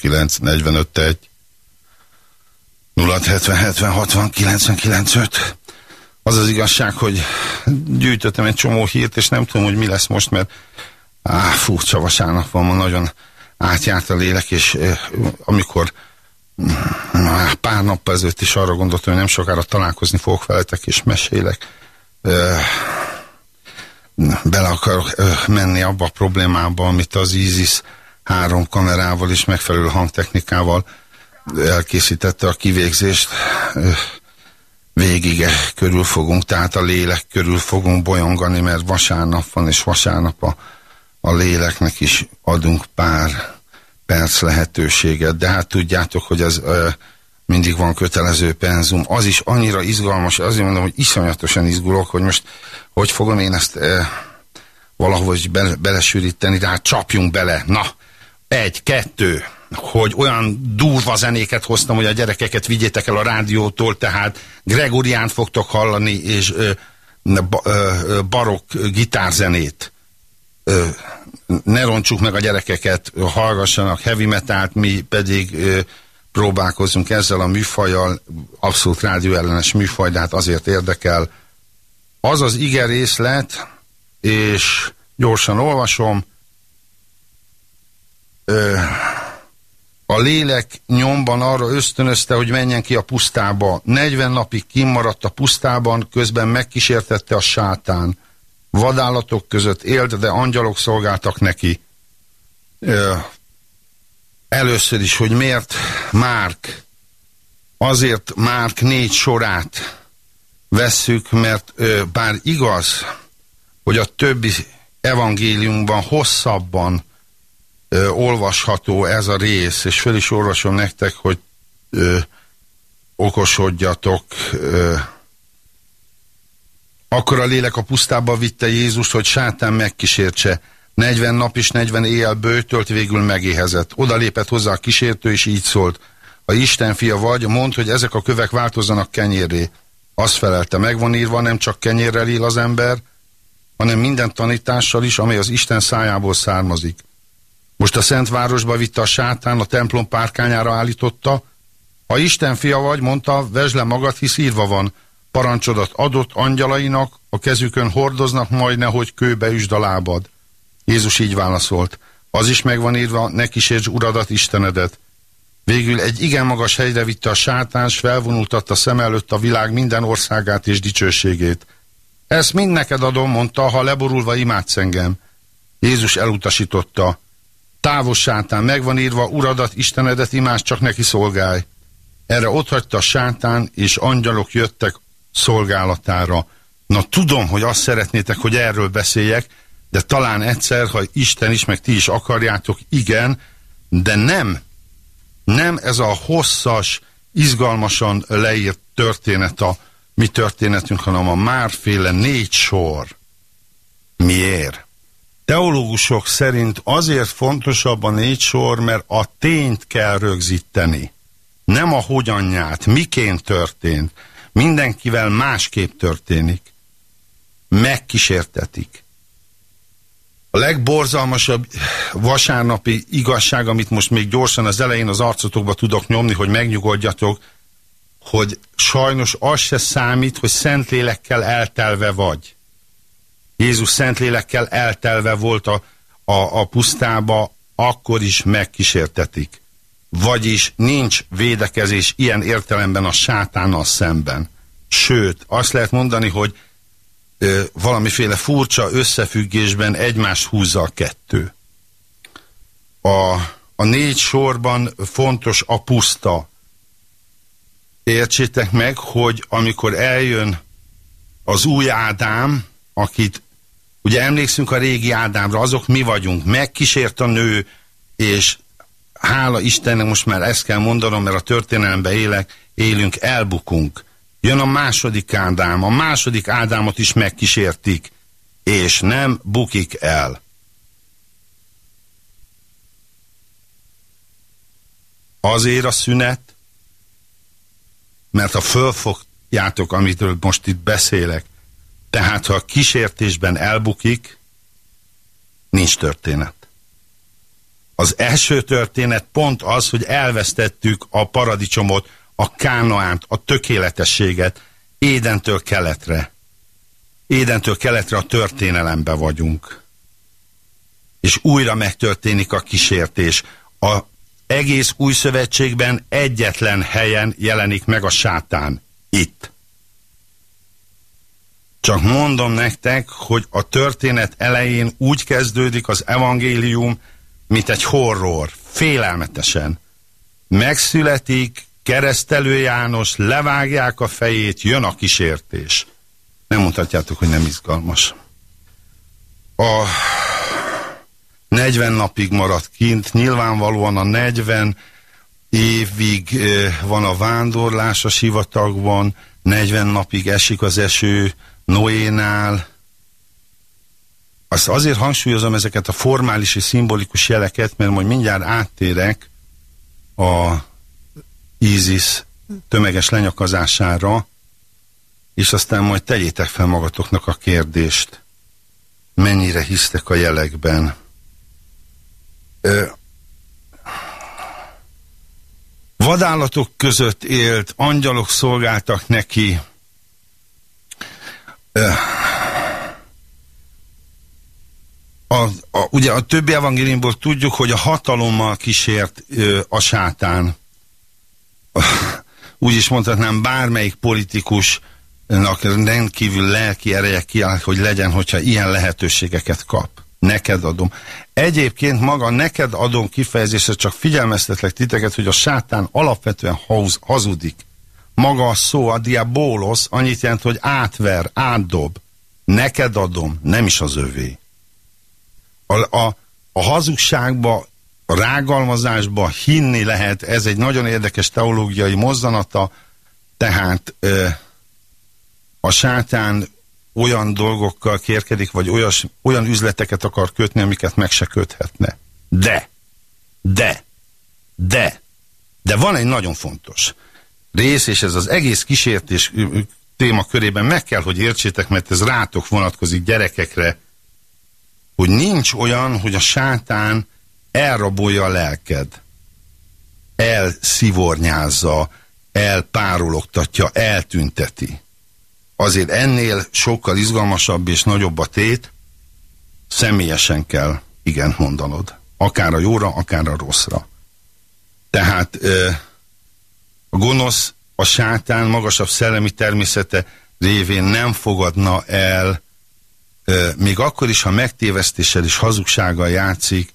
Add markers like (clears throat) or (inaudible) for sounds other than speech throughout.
39 45 1 0670 70 60 99 5 Az az igazság, hogy gyűjtöttem egy csomó hírt, és nem tudom, hogy mi lesz most, mert á, furcsa vasárnap van, ma nagyon átjárt a lélek, és eh, amikor na, pár nappal ezelőtt is arra gondoltam, hogy nem sokára találkozni fogok veletek, és mesélek. Eh, bele akarok eh, menni abba a problémába, amit az ISIS három kamerával és megfelelő hangtechnikával elkészítette a kivégzést. Végig körül fogunk, tehát a lélek körül fogunk bolyongani, mert vasárnap van, és vasárnap a, a léleknek is adunk pár perc lehetőséget, de hát tudjátok, hogy ez ö, mindig van kötelező penzum. Az is annyira izgalmas, azért mondom, hogy iszonyatosan izgulok, hogy most hogy fogom én ezt ö, valahogy be, belesűríteni, de hát csapjunk bele. Na, egy, kettő, hogy olyan durva zenéket hoztam, hogy a gyerekeket vigyétek el a rádiótól, tehát Gregoriánt fogtok hallani, és ö, ba, ö, barokk gitárzenét. Ö, ne roncsuk meg a gyerekeket, hallgassanak heavy metalt, mi pedig ö, próbálkozunk ezzel a műfajjal, abszolút rádióellenes műfaj, de hát azért érdekel. Az az ige részlet, és gyorsan olvasom, ö, a lélek nyomban arra ösztönözte, hogy menjen ki a pusztába. 40 napig kimaradt a pusztában, közben megkísértette a sátán. Vadállatok között élt, de angyalok szolgáltak neki. Ö, először is, hogy miért Márk, azért Márk négy sorát vesszük, mert ö, bár igaz, hogy a többi evangéliumban hosszabban ö, olvasható ez a rész, és föl is olvasom nektek, hogy ö, okosodjatok. Ö, akkor a lélek a pusztába vitte Jézust, hogy sátán megkísértse. 40 nap és 40 éjjel bőtölt, végül megéhezett. Oda lépett hozzá a kísértő, és így szólt. Ha Isten fia vagy, mondd, hogy ezek a kövek változzanak kenyérré. Azt felelte, meg van írva, nem csak kenyérrel él az ember, hanem minden tanítással is, amely az Isten szájából származik. Most a Szentvárosba vitte a sátán, a templom párkányára állította. Ha Isten fia vagy, mondta, vesd le magad, hisz írva van. Parancsodat adott angyalainak, a kezükön hordoznak, majd nehogy kőbe üsd a lábad. Jézus így válaszolt. Az is megvan írva, ne kísérts uradat, Istenedet. Végül egy igen magas helyre vitte a sátán, s felvonultatta szem előtt a világ minden országát és dicsőségét. Ezt mind neked adom, mondta, ha leborulva imádsz engem. Jézus elutasította. Távos sátán, megvan írva, uradat, Istenedet imádsz, csak neki szolgálj. Erre otthagyta sátán, és angyalok jöttek szolgálatára. Na tudom, hogy azt szeretnétek, hogy erről beszéljek, de talán egyszer, ha Isten is, meg ti is akarjátok, igen, de nem. Nem ez a hosszas, izgalmasan leírt történet a mi történetünk, hanem a márféle négy sor. Miért? Teológusok szerint azért fontosabb a négy sor, mert a tényt kell rögzíteni. Nem a hogyanját, miként történt. Mindenkivel másképp történik. Megkísértetik. A legborzalmasabb vasárnapi igazság, amit most még gyorsan az elején az arcotokba tudok nyomni, hogy megnyugodjatok, hogy sajnos az se számít, hogy szentlélekkel eltelve vagy. Jézus szentlélekkel eltelve volt a, a, a pusztába, akkor is megkísértetik. Vagyis nincs védekezés ilyen értelemben a sátánnal szemben. Sőt, azt lehet mondani, hogy ö, valamiféle furcsa összefüggésben egymást húzza a kettő. A, a négy sorban fontos a puszta, értsétek meg, hogy amikor eljön az új Ádám, akit, ugye emlékszünk a régi Ádámra, azok mi vagyunk, megkísért a nő, és hála Istennek most már ezt kell mondanom, mert a történelemben élek, élünk, elbukunk. Jön a második Ádám, a második Ádámot is megkísértik, és nem bukik el. Azért a szünet, mert ha fölfogjátok, amitől most itt beszélek, Tehát, ha a kísértésben elbukik, nincs történet. Az első történet pont az, hogy elvesztettük a paradicsomot, a kánaánt, a tökéletességet, Édentől keletre. Édentől keletre a történelembe vagyunk. És újra megtörténik a kísértés. A egész új szövetségben egyetlen helyen jelenik meg a sátán. Itt. Csak mondom nektek, hogy a történet elején úgy kezdődik az evangélium, mint egy horror, félelmetesen. Megszületik, keresztelő János, levágják a fejét, jön a kísértés. Nem mondhatjátok, hogy nem izgalmas. A 40 napig maradt kint, nyilvánvalóan a 40 évig van a vándorlás a sivatagban, 40 napig esik az eső Noénál. Azt azért hangsúlyozom ezeket a formális és szimbolikus jeleket, mert majd mindjárt áttérek a ISIS tömeges lenyakazására, és aztán majd tegyétek fel magatoknak a kérdést, mennyire hisztek a jelekben. Ö, vadállatok között élt, angyalok szolgáltak neki. A, a, ugye a többi evangéliumból tudjuk, hogy a hatalommal kísért ö, a sátán úgy is mondhatnám, bármelyik politikusnak rendkívül lelki ereje kiáll, hogy legyen, hogyha ilyen lehetőségeket kap. Neked adom. Egyébként maga neked adom kifejezésre csak figyelmeztetlek titeket, hogy a sátán alapvetően haz, hazudik. Maga a szó, a diabolos annyit jelent, hogy átver, átdob. Neked adom, nem is az övé. A, a, a hazugságba a rágalmazásba hinni lehet, ez egy nagyon érdekes teológiai mozzanata, tehát ö, a sátán olyan dolgokkal kérkedik, vagy olyas, olyan üzleteket akar kötni, amiket meg se köthetne. De, de, de, de van egy nagyon fontos rész, és ez az egész kísértés téma körében meg kell, hogy értsétek, mert ez rátok vonatkozik gyerekekre, hogy nincs olyan, hogy a sátán elrabolja a lelked, elszivornyázza, elpárologtatja, eltünteti. Azért ennél sokkal izgalmasabb és nagyobb a tét, személyesen kell igent mondanod. Akár a jóra, akár a rosszra. Tehát a gonosz, a sátán magasabb szellemi természete révén nem fogadna el, még akkor is, ha megtévesztéssel és hazugsággal játszik,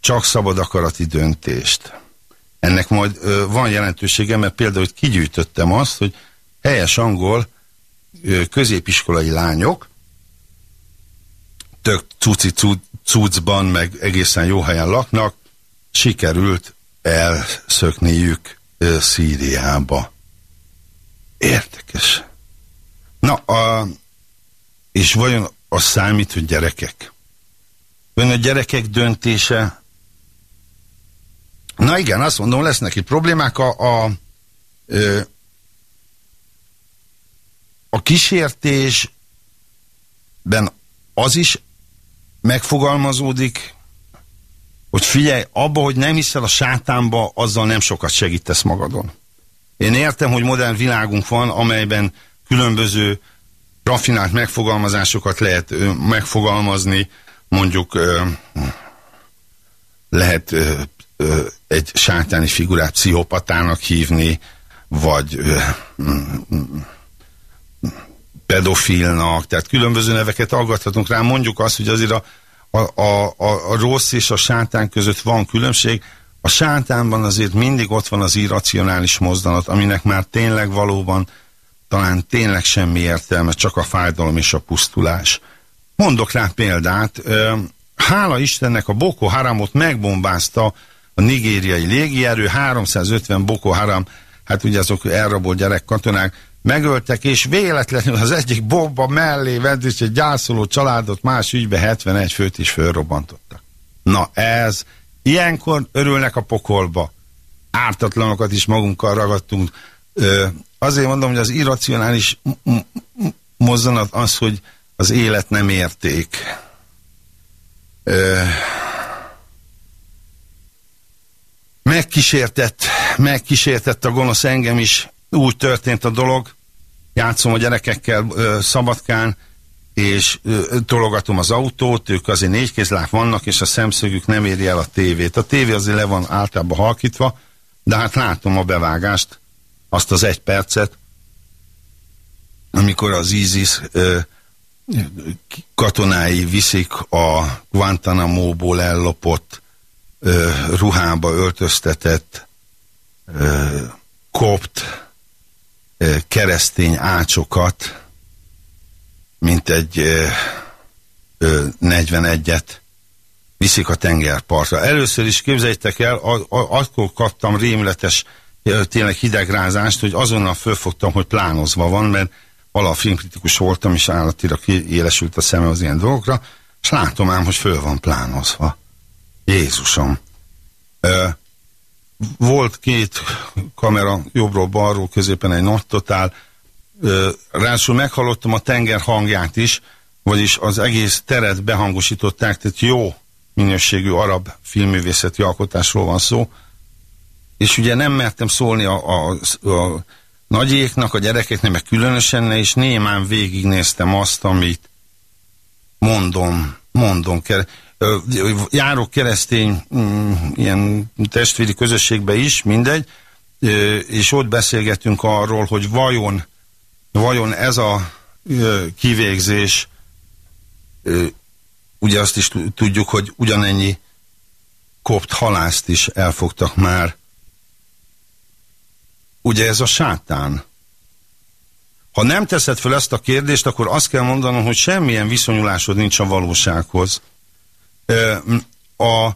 csak szabad akarati döntést. Ennek majd van jelentősége, mert például hogy kigyűjtöttem azt, hogy helyes angol középiskolai lányok tök cuci cuccban, meg egészen jó helyen laknak, sikerült elszökniük Szíriába. Érdekes. Na, a, és vajon az számít, hogy gyerekek? Ön a gyerekek döntése Na igen, azt mondom, lesznek itt problémák. A, a, a kísértésben az is megfogalmazódik, hogy figyelj, abba, hogy nem hiszel a sátánba, azzal nem sokat segítesz magadon. Én értem, hogy modern világunk van, amelyben különböző rafinált megfogalmazásokat lehet ö, megfogalmazni, mondjuk ö, lehet ö, ö, egy sátáni figurát pszichopatának hívni, vagy ö, pedofilnak, tehát különböző neveket aggathatunk rá. Mondjuk azt, hogy azért a, a, a, a rossz és a sátán között van különbség. A sátánban azért mindig ott van az irracionális mozdanat, aminek már tényleg valóban talán tényleg semmi értelme, csak a fájdalom és a pusztulás. Mondok rá példát, hála Istennek a Boko Haramot megbombázta a nigériai légierő, 350 Boko Haram, hát ugye azok elrabolt gyerek katonák, megöltek, és véletlenül az egyik bomba mellé vett, egy gyászoló családot más ügybe 71 főt is fölrobbantottak. Na ez, ilyenkor örülnek a pokolba. Ártatlanokat is magunkkal ragadtunk. Ö, azért mondom, hogy az irracionális mozzanat az, hogy az élet nem érték. Ö, megkísértett, megkísértett a gonosz engem is, úgy történt a dolog, játszom a gyerekekkel ö, Szabadkán, és ö, tologatom az autót, ők azért négykézlák vannak, és a szemszögük nem éri el a tévét. A tévé azért le van általában halkítva, de hát látom a bevágást, azt az egy percet, amikor az ISIS ö, katonái viszik a Guantanamo-ból ellopott ö, ruhába öltöztetett ö, kopt keresztény ácsokat, mint egy ö, ö, 41-et viszik a tengerpartra. Először is képzeljétek el, akkor kaptam rémletes tényleg hidegrázást, hogy azonnal fölfogtam, hogy plánozva van, mert vala filmkritikus voltam, és állatira kiélesült a szeme az ilyen dolgokra, és látom ám, hogy föl van plánozva. Jézusom! Volt két kamera jobbról-balról, középen egy nagy totál, ráadásul meghallottam a tenger hangját is, vagyis az egész teret behangosították, tehát jó minőségű arab filmművészeti alkotásról van szó, és ugye nem mertem szólni a, a, a nagyéknak, a gyerekeknek, meg különösen ne, és némán végignéztem azt, amit mondom, mondom, járok keresztény mm, ilyen testvéri közösségbe is, mindegy, és ott beszélgetünk arról, hogy vajon, vajon ez a kivégzés, ugye azt is tudjuk, hogy ugyanennyi kopt halászt is elfogtak már Ugye ez a sátán. Ha nem teszed fel ezt a kérdést, akkor azt kell mondanom, hogy semmilyen viszonyulásod nincs a valósághoz. A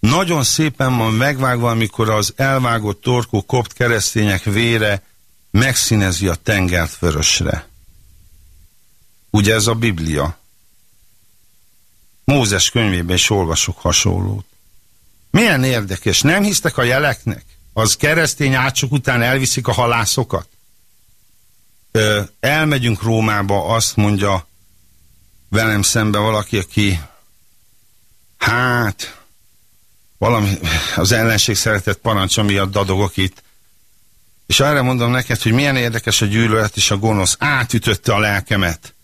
nagyon szépen van megvágva, amikor az elvágott torkú kopt keresztények vére megszínezi a tengert vörösre. Ugye ez a Biblia? Mózes könyvében is olvasok hasonlót. Milyen érdekes, nem hisztek a jeleknek? az keresztény átsok után elviszik a halászokat. Ö, elmegyünk Rómába, azt mondja velem szembe valaki, aki hát valami az ellenség szeretett parancsa miatt dadogok itt. És erre mondom neked, hogy milyen érdekes a gyűlölet és a gonosz. Átütötte a lelkemet.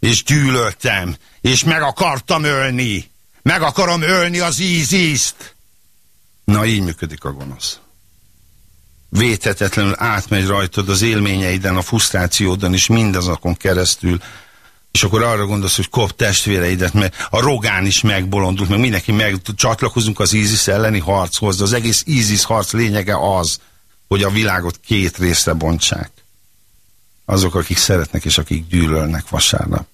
És gyűlöltem. És meg akartam ölni. Meg akarom ölni az ízízt. Na így működik a gonosz védhetetlenül átmegy rajtad az élményeiden, a frusztrációdon is mindazokon keresztül, és akkor arra gondolsz, hogy kop testvéreidet, mert a Rogán is megbolondult, meg mindenki meg csatlakozunk az ISIS elleni harchoz, de az egész ISIS harc lényege az, hogy a világot két részre bontsák. Azok, akik szeretnek és akik gyűlölnek vasárnap.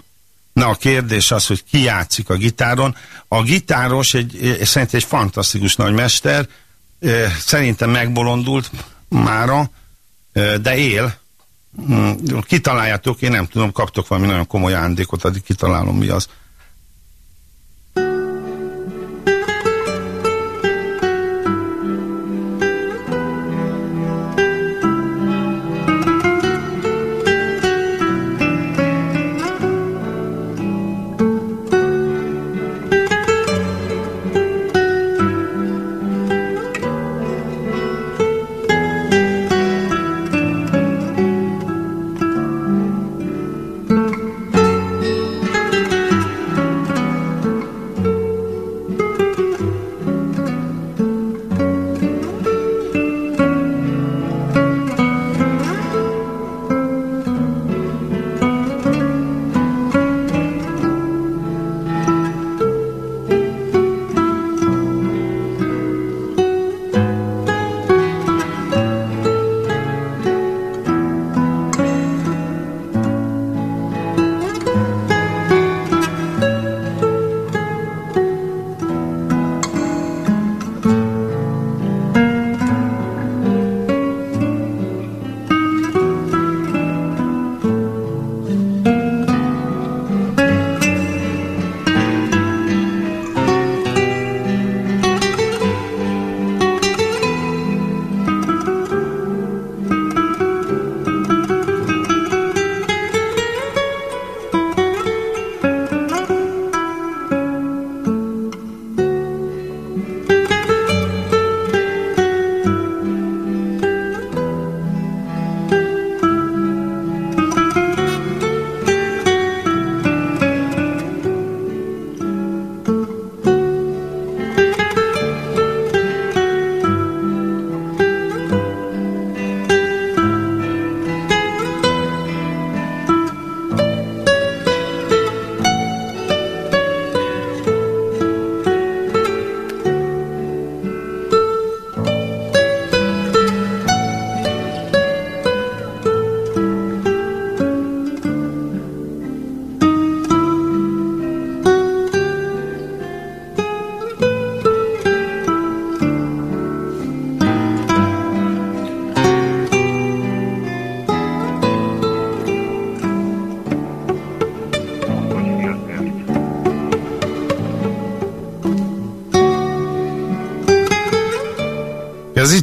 Na a kérdés az, hogy ki játszik a gitáron. A gitáros egy, szerintem egy fantasztikus nagy mester, szerintem megbolondult, mára, de él. Mm, kitaláljátok, én nem tudom, kaptok valami nagyon komoly ajándékot, addig kitalálom mi az.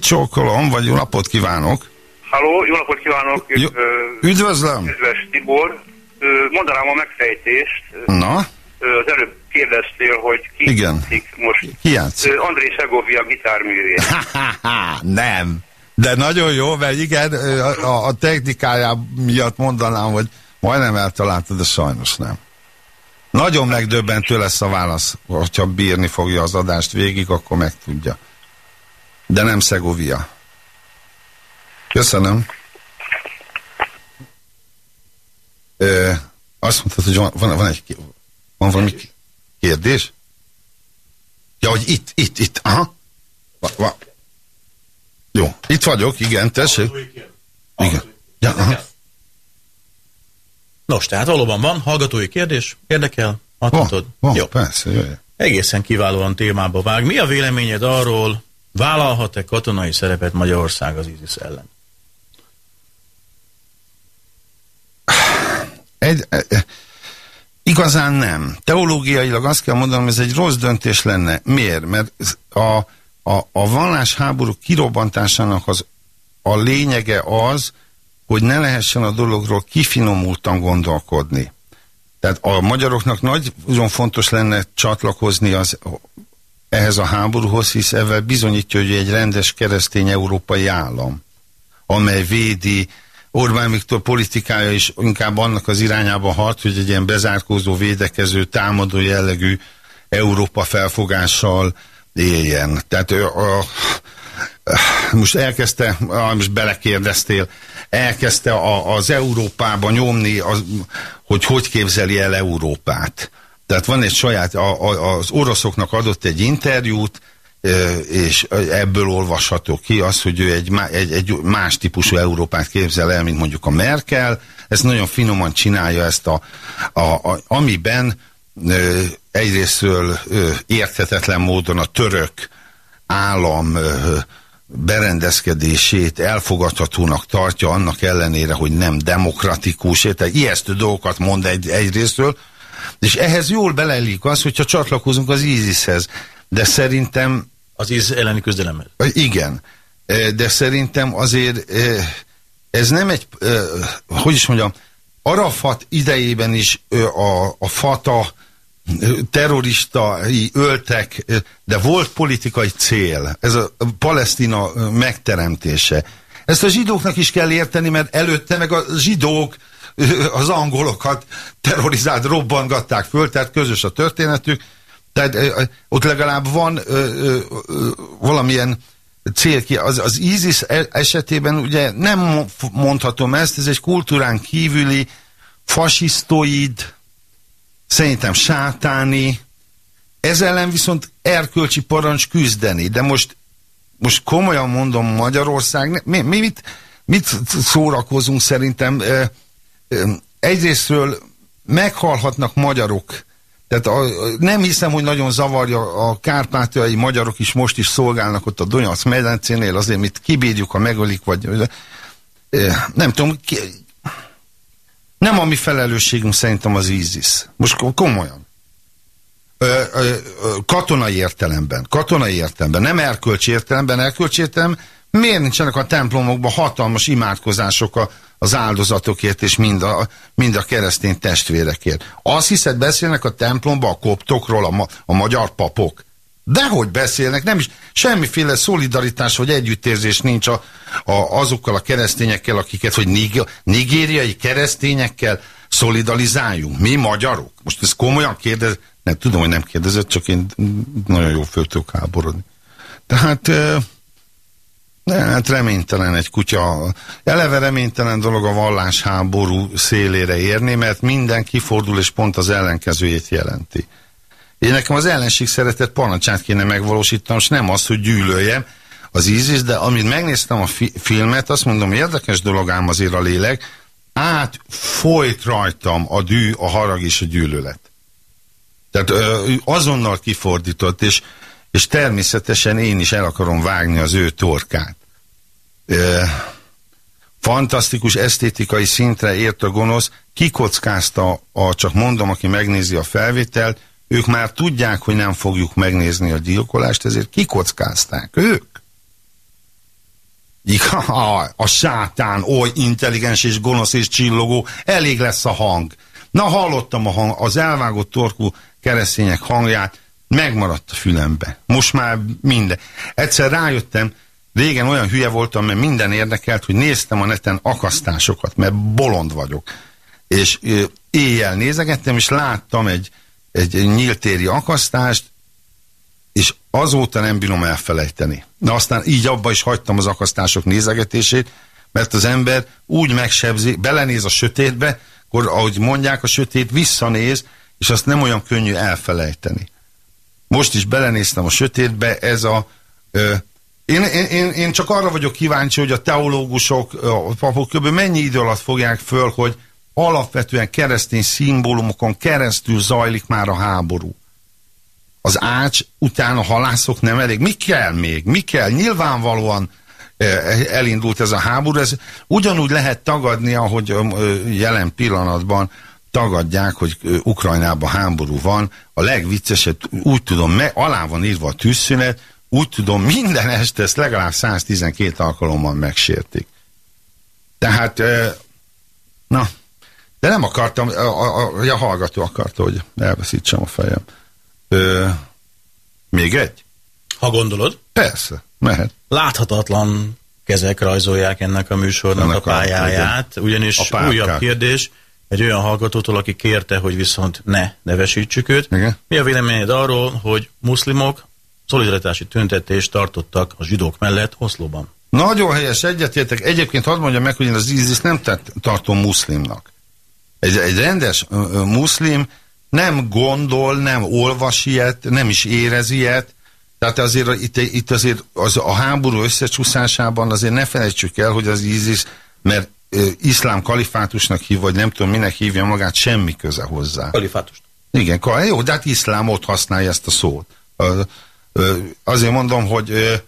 Csókolom, vagy jó napot kívánok. Halló, jó napot kívánok. Jó, üdvözlöm. Kedves Tibor. Mondanám a megfejtést. Na? Az előbb kérdeztél, hogy ki Igen. most. Ki játszik? André Segovia gitárművé. (laughs) Nem. De nagyon jó, mert igen, a, a technikája miatt mondanám, hogy majdnem eltaláltad, de sajnos nem. Nagyon megdöbbentő lesz a válasz, hogyha bírni fogja az adást végig, akkor megtudja. De nem Szegovia. Köszönöm. Ö, azt mondtad, hogy van, van, van egy van valami kérdés? Ja, hogy itt, itt, itt, aha. Va, va. Jó, itt vagyok, igen, tessék. Igen. Ja, aha. Nos, tehát valóban van hallgatói kérdés, érdekel? Van, van, Jó. persze, jöjjön. Egészen kiválóan témába vág. Mi a véleményed arról, vállalhat-e katonai szerepet Magyarország az ISIS ellen? Egy, egy, igazán nem. Teológiailag azt kell mondanom, ez egy rossz döntés lenne. Miért? Mert a, a, a vallásháború kirobbantásának az, a lényege az, hogy ne lehessen a dologról kifinomultan gondolkodni. Tehát a magyaroknak nagyon fontos lenne csatlakozni az, ehhez a háborúhoz, hisz ezzel bizonyítja, hogy egy rendes keresztény európai állam, amely védi Orbán Viktor politikája is inkább annak az irányába hat, hogy egy ilyen bezárkózó, védekező, támadó jellegű Európa felfogással éljen. Tehát ő a, most elkezdte, most belekérdeztél, elkezdte a, az Európába nyomni, az, hogy hogy képzeli el Európát. Tehát van egy saját, a, a, az oroszoknak adott egy interjút, és ebből olvasható ki az, hogy ő egy, egy, egy más típusú Európát képzel el, mint mondjuk a Merkel. Ez nagyon finoman csinálja ezt a, a, a amiben egyrésztről érthetetlen módon a török állam berendezkedését elfogadhatónak tartja, annak ellenére, hogy nem demokratikus, tehát ijesztő dolgokat mond egy, egyrésztről, és ehhez jól beleillik az, hogyha csatlakozunk az ISIS-hez. De szerintem... Az ISIS elleni küzdelemhez. Igen. De szerintem azért ez nem egy, hogy is mondjam, Arafat idejében is a, a fata terroristai öltek, de volt politikai cél, ez a Palesztina megteremtése. Ezt a zsidóknak is kell érteni, mert előtte meg a zsidók (laughs) az angolokat terrorizált, robbangatták föl, tehát közös a történetük, tehát ott legalább van valamilyen cél ki. Az, az ISIS e, esetében ugye nem mondhatom ezt, ez egy kultúrán kívüli, fasisztoid, szerintem sátáni, ez ellen viszont erkölcsi parancs küzdeni, de most, most komolyan mondom Magyarország, mi, mi mit, mit szórakozunk szerintem, egyrésztről meghalhatnak magyarok, tehát a, nem hiszem, hogy nagyon zavarja a kárpátiai magyarok is most is szolgálnak ott a Donyac medencénél, azért mit kibírjuk, ha megölik, vagy nem tudom, ki, nem a mi felelősségünk szerintem az ISIS. Most komolyan. Ö, ö, ö, katonai értelemben, katonai értelemben, nem erkölcsi értelemben, erkölcsi értelemben, miért nincsenek a templomokban hatalmas imádkozások a, az áldozatokért és mind a, mind a keresztény testvérekért? Azt hiszed, beszélnek a templomban a koptokról a, ma, a magyar papok? Dehogy beszélnek, nem is semmiféle szolidaritás vagy együttérzés nincs a, a, azokkal a keresztényekkel, akiket, hogy nig, nigériai keresztényekkel szolidarizáljunk. Mi magyarok? Most ez komolyan kérdez, nem tudom, hogy nem kérdezett, csak én nagyon jó föl tudok háborodni. Tehát ne, hát reménytelen egy kutya. Eleve reménytelen dolog a vallásháború szélére érni, mert minden kifordul és pont az ellenkezőjét jelenti. Én nekem az ellenség szeretett parancsát kéne megvalósítanom, és nem az, hogy gyűlöljem az ízis, de amint megnéztem a fi filmet, azt mondom, érdekes dolog ám azért a lélek, át folyt rajtam a dű, a harag és a gyűlölet. Tehát ö, azonnal kifordított, és, és természetesen én is el akarom vágni az ő torkát. Fantasztikus esztétikai szintre ért a gonosz, kikockázta, a, csak mondom, aki megnézi a felvételt, ők már tudják, hogy nem fogjuk megnézni a gyilkolást, ezért kikockázták ők. a, a sátán oly intelligens és gonosz és csillogó, elég lesz a hang. Na hallottam a hang, az elvágott torkú keresztények hangját, megmaradt a fülembe. Most már minden. Egyszer rájöttem, régen olyan hülye voltam, mert minden érdekelt, hogy néztem a neten akasztásokat, mert bolond vagyok. És éjjel nézegettem, és láttam egy, egy nyíltéri akasztást, és azóta nem bírom elfelejteni. Na aztán így abba is hagytam az akasztások nézegetését, mert az ember úgy megsebzi, belenéz a sötétbe, akkor ahogy mondják, a sötét visszanéz, és azt nem olyan könnyű elfelejteni. Most is belenéztem a sötétbe, ez a... Ö, én, én, én csak arra vagyok kíváncsi, hogy a teológusok, a papok kb. mennyi idő alatt fogják föl, hogy alapvetően keresztény szimbólumokon keresztül zajlik már a háború az ács után a halászok nem elég. Mi kell még? Mi kell? Nyilvánvalóan eh, elindult ez a háború. Ez ugyanúgy lehet tagadni, ahogy jelen pillanatban tagadják, hogy Ukrajnában háború van. A legviccesebb, úgy tudom, alá van írva a tűzszünet, úgy tudom, minden este ezt legalább 112 alkalommal megsértik. Tehát, na, de nem akartam, a, a, a, a hallgató akarta, hogy elveszítsem a fejem. Ö, még egy? Ha gondolod. Persze, mehet. Láthatatlan kezek rajzolják ennek a műsornak ennek a pályáját, a, ugyanis a újabb kérdés egy olyan hallgatótól, aki kérte, hogy viszont ne nevesítsük őt. Igen? Mi a véleményed arról, hogy muszlimok szolidaritási tüntetést tartottak a zsidók mellett Oszlóban? Nagyon helyes, egyetértek. Egyébként hadd mondjam meg, hogy én az ISIS nem tartom muszlimnak. Egy, egy rendes muszlim nem gondol, nem olvas ilyet, nem is érez ilyet, tehát azért itt, itt azért az, a háború összecsúszásában azért ne felejtsük el, hogy az ISIS, mert ö, iszlám kalifátusnak hív, vagy nem tudom minek hívja magát, semmi köze hozzá. Kalifátust. Igen, jó, de hát iszlám ott használja ezt a szót. Ö, azért mondom, hogy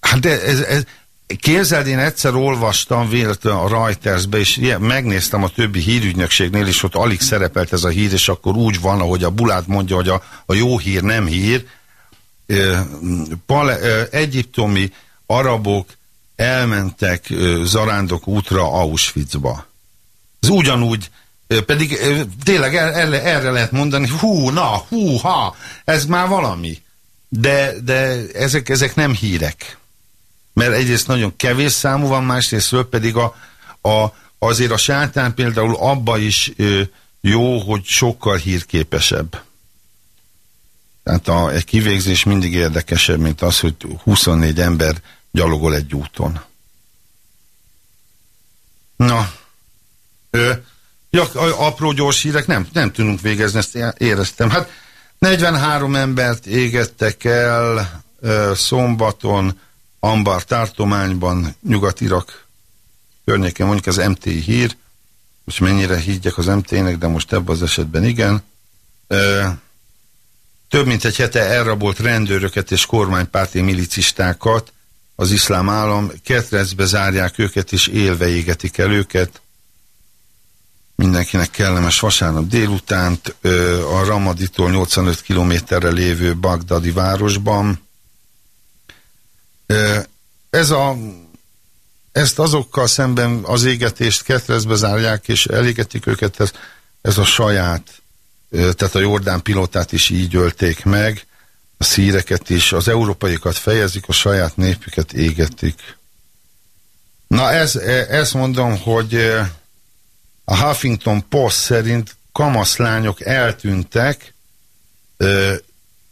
hát de ez, ez, Képzeld, én egyszer olvastam véletlenül a Reutersbe, és megnéztem a többi hírügynökségnél, és ott alig szerepelt ez a hír, és akkor úgy van, ahogy a Bulát mondja, hogy a, a jó hír nem hír. Pale, egyiptomi arabok elmentek zarándok útra Auschwitzba. Ez ugyanúgy, pedig tényleg erre, erre lehet mondani, hú, na, hú, ha, ez már valami. De, de ezek, ezek nem hírek mert egyrészt nagyon kevés számú van, másrésztről pedig a, a, azért a sátán például abba is ö, jó, hogy sokkal hírképesebb. Tehát a, egy kivégzés mindig érdekesebb, mint az, hogy 24 ember gyalogol egy úton. Na, ö, ja, apró gyors hírek, nem, nem tudunk végezni, ezt éreztem. Hát 43 embert égettek el szombaton, Ambar tartományban, Nyugat-Irak környékén mondjuk az MT hír, most mennyire higgyek az MT-nek, de most ebben az esetben igen. Több mint egy hete elrabolt rendőröket és kormánypárti milicistákat, az iszlám állam, ketrecbe zárják őket és élve égetik el őket. Mindenkinek kellemes vasárnap délutánt a Ramaditól 85 kilométerre lévő Bagdadi városban ez a, ezt azokkal szemben az égetést ketrezbe zárják, és elégetik őket, ez, ez a saját, tehát a Jordán pilotát is így ölték meg, a szíreket is, az európaikat fejezik, a saját népüket égetik. Na ez, ezt mondom, hogy a Huffington Post szerint kamaszlányok eltűntek,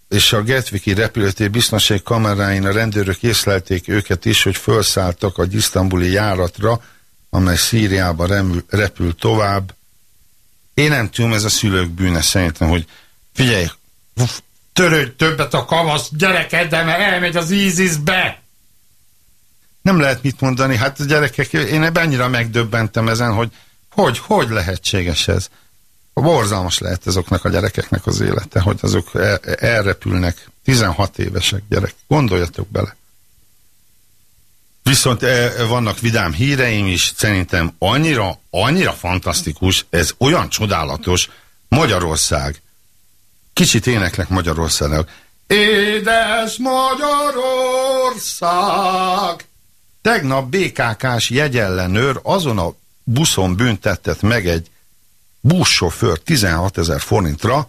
és a Getviki repülőtér biztonsági kameráin a rendőrök észlelték őket is, hogy felszálltak a isztambuli járatra, amely Szíriába remül, repül tovább. Én nem tudom, ez a szülők bűne szerintem, hogy figyelj, törődj többet a kamasz gyereket, de mert elmegy az ISIS-be. Nem lehet mit mondani, hát a gyerekek, én ebben annyira megdöbbentem ezen, hogy hogy, hogy lehetséges ez borzalmas lehet azoknak a gyerekeknek az élete, hogy azok el, elrepülnek, 16 évesek gyerek, gondoljatok bele. Viszont e, vannak vidám híreim is, szerintem annyira, annyira fantasztikus, ez olyan csodálatos, Magyarország, kicsit éneklek Magyarországnak, Édes Magyarország! Tegnap BKK-s jegyellenőr azon a buszon büntetett meg egy buszsofőr 16 ezer forintra,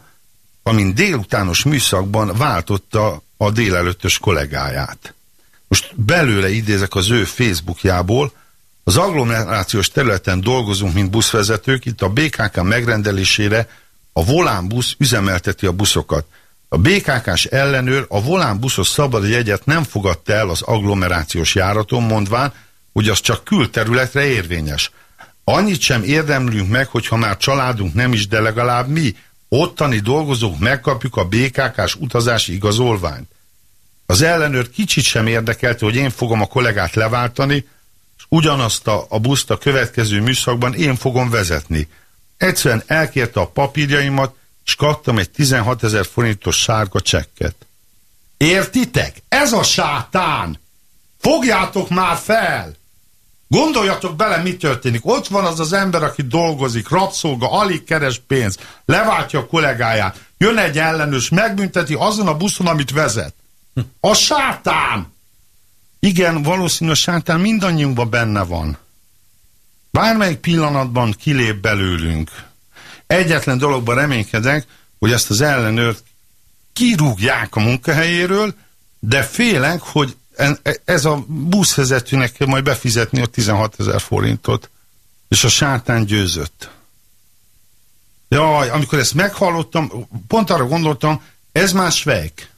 amin délutános műszakban váltotta a délelőttös kollégáját. Most belőle idézek az ő Facebookjából, az agglomerációs területen dolgozunk, mint buszvezetők, itt a BKK megrendelésére a Volán busz üzemelteti a buszokat. A BKK-s ellenőr a Volán buszos szabad jegyet nem fogadta el az agglomerációs járaton, mondván, hogy az csak külterületre érvényes. Annyit sem érdemlünk meg, hogy ha már családunk nem is, de legalább mi, ottani dolgozók megkapjuk a BKK-s utazási igazolványt. Az ellenőr kicsit sem érdekelte, hogy én fogom a kollégát leváltani, és ugyanazt a, a buszt a következő műszakban én fogom vezetni. Egyszerűen elkérte a papírjaimat, és kaptam egy 16 ezer forintos sárga csekket. Értitek? Ez a sátán! Fogjátok már fel! Gondoljatok bele, mi történik. Ott van az az ember, aki dolgozik, rabszolga, alig keres pénzt, leváltja a kollégáját, jön egy ellenős, megbünteti azon a buszon, amit vezet. A sátán! Igen, valószínű a sátán mindannyiunkban benne van. Bármelyik pillanatban kilép belőlünk. Egyetlen dologban reménykedek, hogy ezt az ellenőrt kirúgják a munkahelyéről, de félek, hogy ez a buszvezetőnek kell majd befizetni a 16 ezer forintot. És a sátán győzött. Jaj, amikor ezt meghallottam, pont arra gondoltam, ez már Svejk.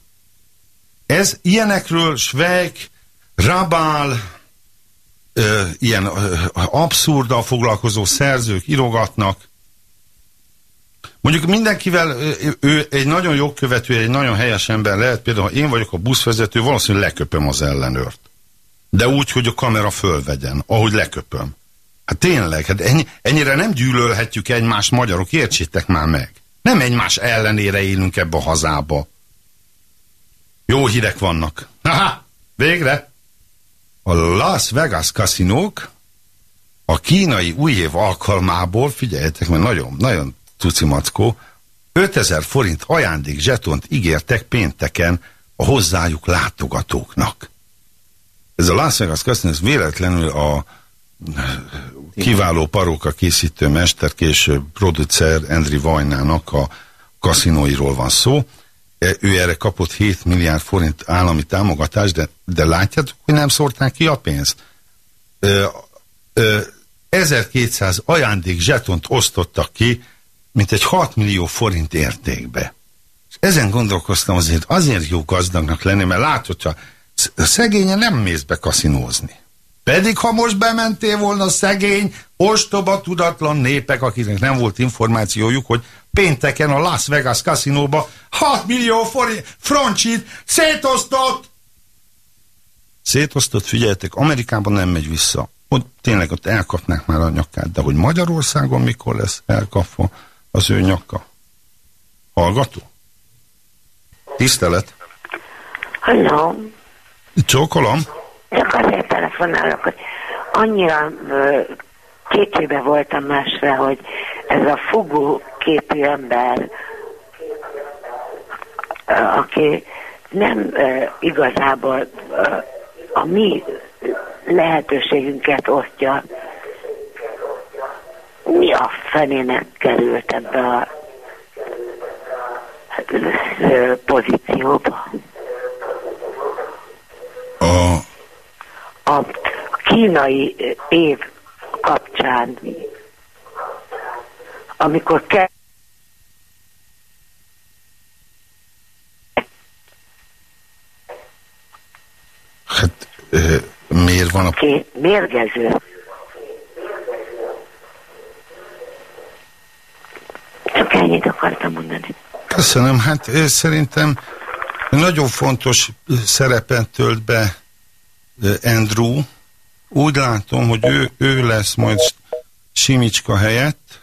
Ez ilyenekről Svejk, Rabál, ö, ilyen ö, abszurddal foglalkozó szerzők írogatnak. Mondjuk mindenkivel, ő, egy nagyon jogkövető, egy nagyon helyes ember lehet, például ha én vagyok a buszvezető, valószínűleg leköpöm az ellenőrt. De úgy, hogy a kamera fölvegyen, ahogy leköpöm. Hát tényleg, hát ennyi, ennyire nem gyűlölhetjük egymást magyarok, értsétek már meg. Nem egymás ellenére élünk ebbe a hazába. Jó hírek vannak. Haha, végre! A Las Vegas kaszinók a kínai új év alkalmából, figyeljetek, mert nagyon, nagyon tuci mackó, 5000 forint ajándék zsetont ígértek pénteken a hozzájuk látogatóknak. Ez a Las Vegas Casino, ez véletlenül a kiváló paróka készítő mester, később producer Andri Vajnának a kaszinóiról van szó. E, ő erre kapott 7 milliárd forint állami támogatást, de, de látjátok, hogy nem szórták ki a pénzt? Ö, ö, 1200 ajándék zsetont osztottak ki mint egy 6 millió forint értékbe. És ezen gondolkoztam azért, azért jó gazdagnak lenni, mert látod, a szegénye nem mész be kaszinózni. Pedig ha most bementél volna szegény, ostoba, tudatlan népek, akiknek nem volt információjuk, hogy pénteken a Las Vegas kaszinóba 6 millió forint francsit szétosztott! Szétosztott, figyeljetek, Amerikában nem megy vissza. Ott tényleg ott elkapnák már a nyakát, de hogy Magyarországon mikor lesz elkapva, az ő nyaka. Hallgató? Tisztelet? Halló? Csókolom? Csak azért telefonálok, hogy annyira kétségbe voltam másra, hogy ez a fogó képű ember, aki nem igazából a mi lehetőségünket osztja, mi a fenének került ebbe a pozícióba? A... A kínai év kapcsán, amikor kell Hát miért van a... Mérgező. Csak ennyit akartam mondani. Köszönöm, hát szerintem nagyon fontos szerepet tölt be Andrew. Úgy látom, hogy ő, ő lesz majd Simicska helyett.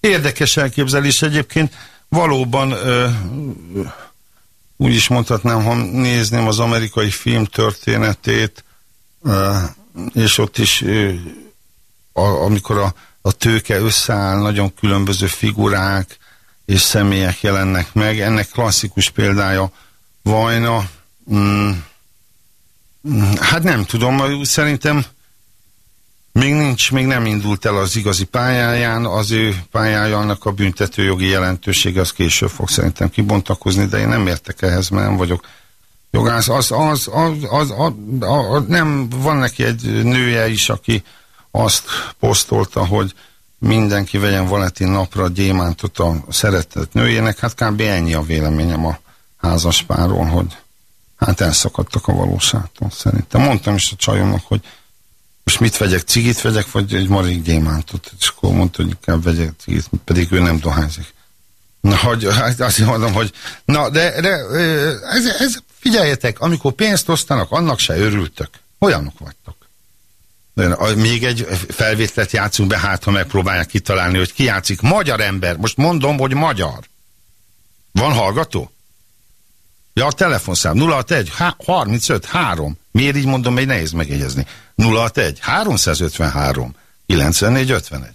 Érdekes elképzelés egyébként. Valóban úgy is mondhatnám, ha nézném az amerikai film történetét, és ott is amikor a a tőke összeáll, nagyon különböző figurák, és személyek jelennek meg. Ennek klasszikus példája Vajna. Mm, mm hát nem tudom, szerintem még nincs, még nem indult el az igazi pályáján, az ő pályája, annak a büntetőjogi jelentősége az később fog szerintem kibontakozni, de én nem értek ehhez, mert nem vagyok jogász. Az, az, az, az, az, az, az nem, van neki egy nője is, aki azt posztolta, hogy mindenki vegyen Valentin napra gyémántot a szeretett nőjének, hát kb. ennyi a véleményem a házaspáról, hogy hát elszakadtak a valóságtól szerintem. Mondtam is a csajomnak, hogy most mit vegyek, cigit vegyek, vagy egy marék gyémántot, és akkor mondta, hogy inkább vegyek cigit, pedig ő nem dohányzik. Na, hogy, hát azt mondom, hogy na, de, de ez, ez, figyeljetek, amikor pénzt osztanak, annak se örültök. Olyanok vagytok. Még egy felvételt játszunk be, hát ha megpróbálják kitalálni, hogy ki játszik. Magyar ember. Most mondom, hogy magyar. Van hallgató? Ja, a telefonszám 061 35 3. Miért így mondom, hogy nehéz megjegyezni. 061 353 94 51.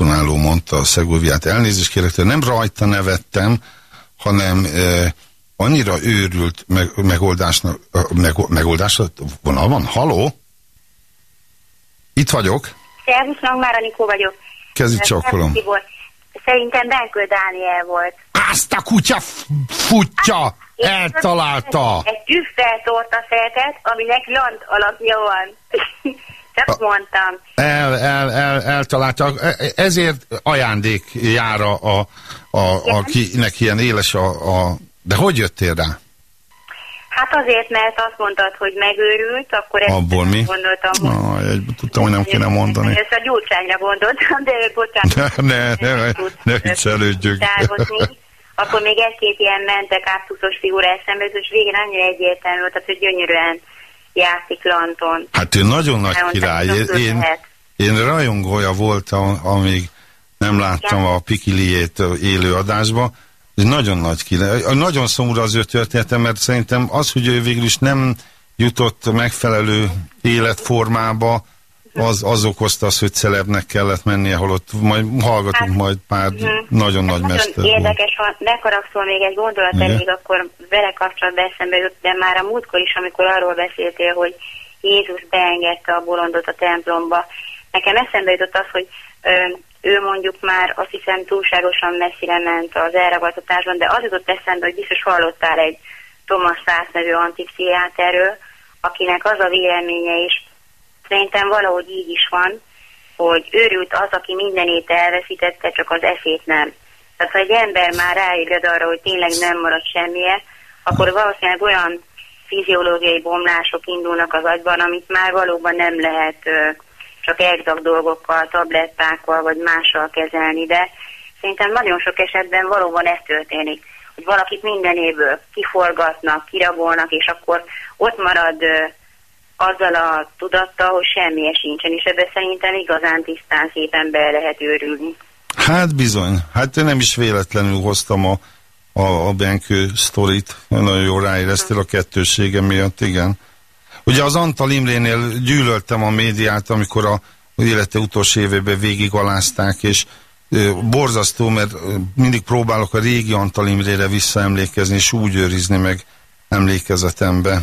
ott betelefonáló mondta a Szegóviát, elnézést kérek, nem rajta nevettem, hanem e, annyira őrült meg, megoldásnak, meg, megoldásra, vonal van? Haló? Itt vagyok. Szervusz, már Anikó vagyok. Kezdj csokkolom. Szerintem Benkő Dániel volt. Azt a kutya futja! Eltalálta! Egy tűzfel szerket, aminek lant alapja van. (laughs) Csak mondtam. El, el, el, eltalálta. Ezért ajándék jár a, a, a, akinek ilyen éles a, a... De hogy jöttél rá? Hát azért, mert azt mondtad, hogy megőrült, akkor ezt Abból mi? gondoltam. Hogy... Egy, tudtam, hogy nem kéne mondani. Ezt a gyurcsányra gondoltam, de bocsánat. Ne, ne, ne, ne viccelődjünk. Akkor még egy-két ilyen mentek áttuszos figura eszembe, és végén annyira egyértelmű volt, hogy gyönyörűen játszik Lanton. Hát ő nagyon nagy király. Én, én rajongója voltam, amíg nem láttam a Pikiliét élő adásba, nagyon nagy király. Nagyon szomorú az ő története, mert szerintem az, hogy ő végül is nem jutott megfelelő életformába, az, az okozta az, hogy celebnek kellett mennie, holott majd hallgatunk hát, majd pár uh-huh. nagyon nagy nagyon mester. Érdekes, ha megharagszol még egy gondolat Igen? elég, akkor vele kapcsolatban eszembe jut, de már a múltkor is, amikor arról beszéltél, hogy Jézus beengedte a bolondot a templomba. Nekem eszembe jutott az, hogy ö, ő mondjuk már azt hiszem túlságosan messzire ment az elragadtatásban, de az jutott eszembe, hogy biztos hallottál egy Thomas Szász nevű antipszichiáterről, akinek az a véleménye is, szerintem valahogy így is van, hogy őrült az, aki mindenét elveszítette, csak az eszét nem. Tehát ha egy ember már ráébred arra, hogy tényleg nem marad semmije, akkor valószínűleg olyan fiziológiai bomlások indulnak az agyban, amit már valóban nem lehet csak exakt dolgokkal, tablettákkal vagy mással kezelni, de szerintem nagyon sok esetben valóban ez történik, hogy valakit mindenéből kiforgatnak, kirabolnak, és akkor ott marad azzal a tudattal, hogy semmi sincsen, és ebbe szerintem igazán tisztán szépen be lehet őrülni. Hát bizony, hát én nem is véletlenül hoztam a, a, a Benkő sztorit, nagyon jól ráéreztél a kettősége miatt, igen. Ugye az Antal Imrénél gyűlöltem a médiát, amikor a élete utolsó évében végigalázták, és ö, borzasztó, mert mindig próbálok a régi Antal Imrére visszaemlékezni, és úgy őrizni meg emlékezetembe.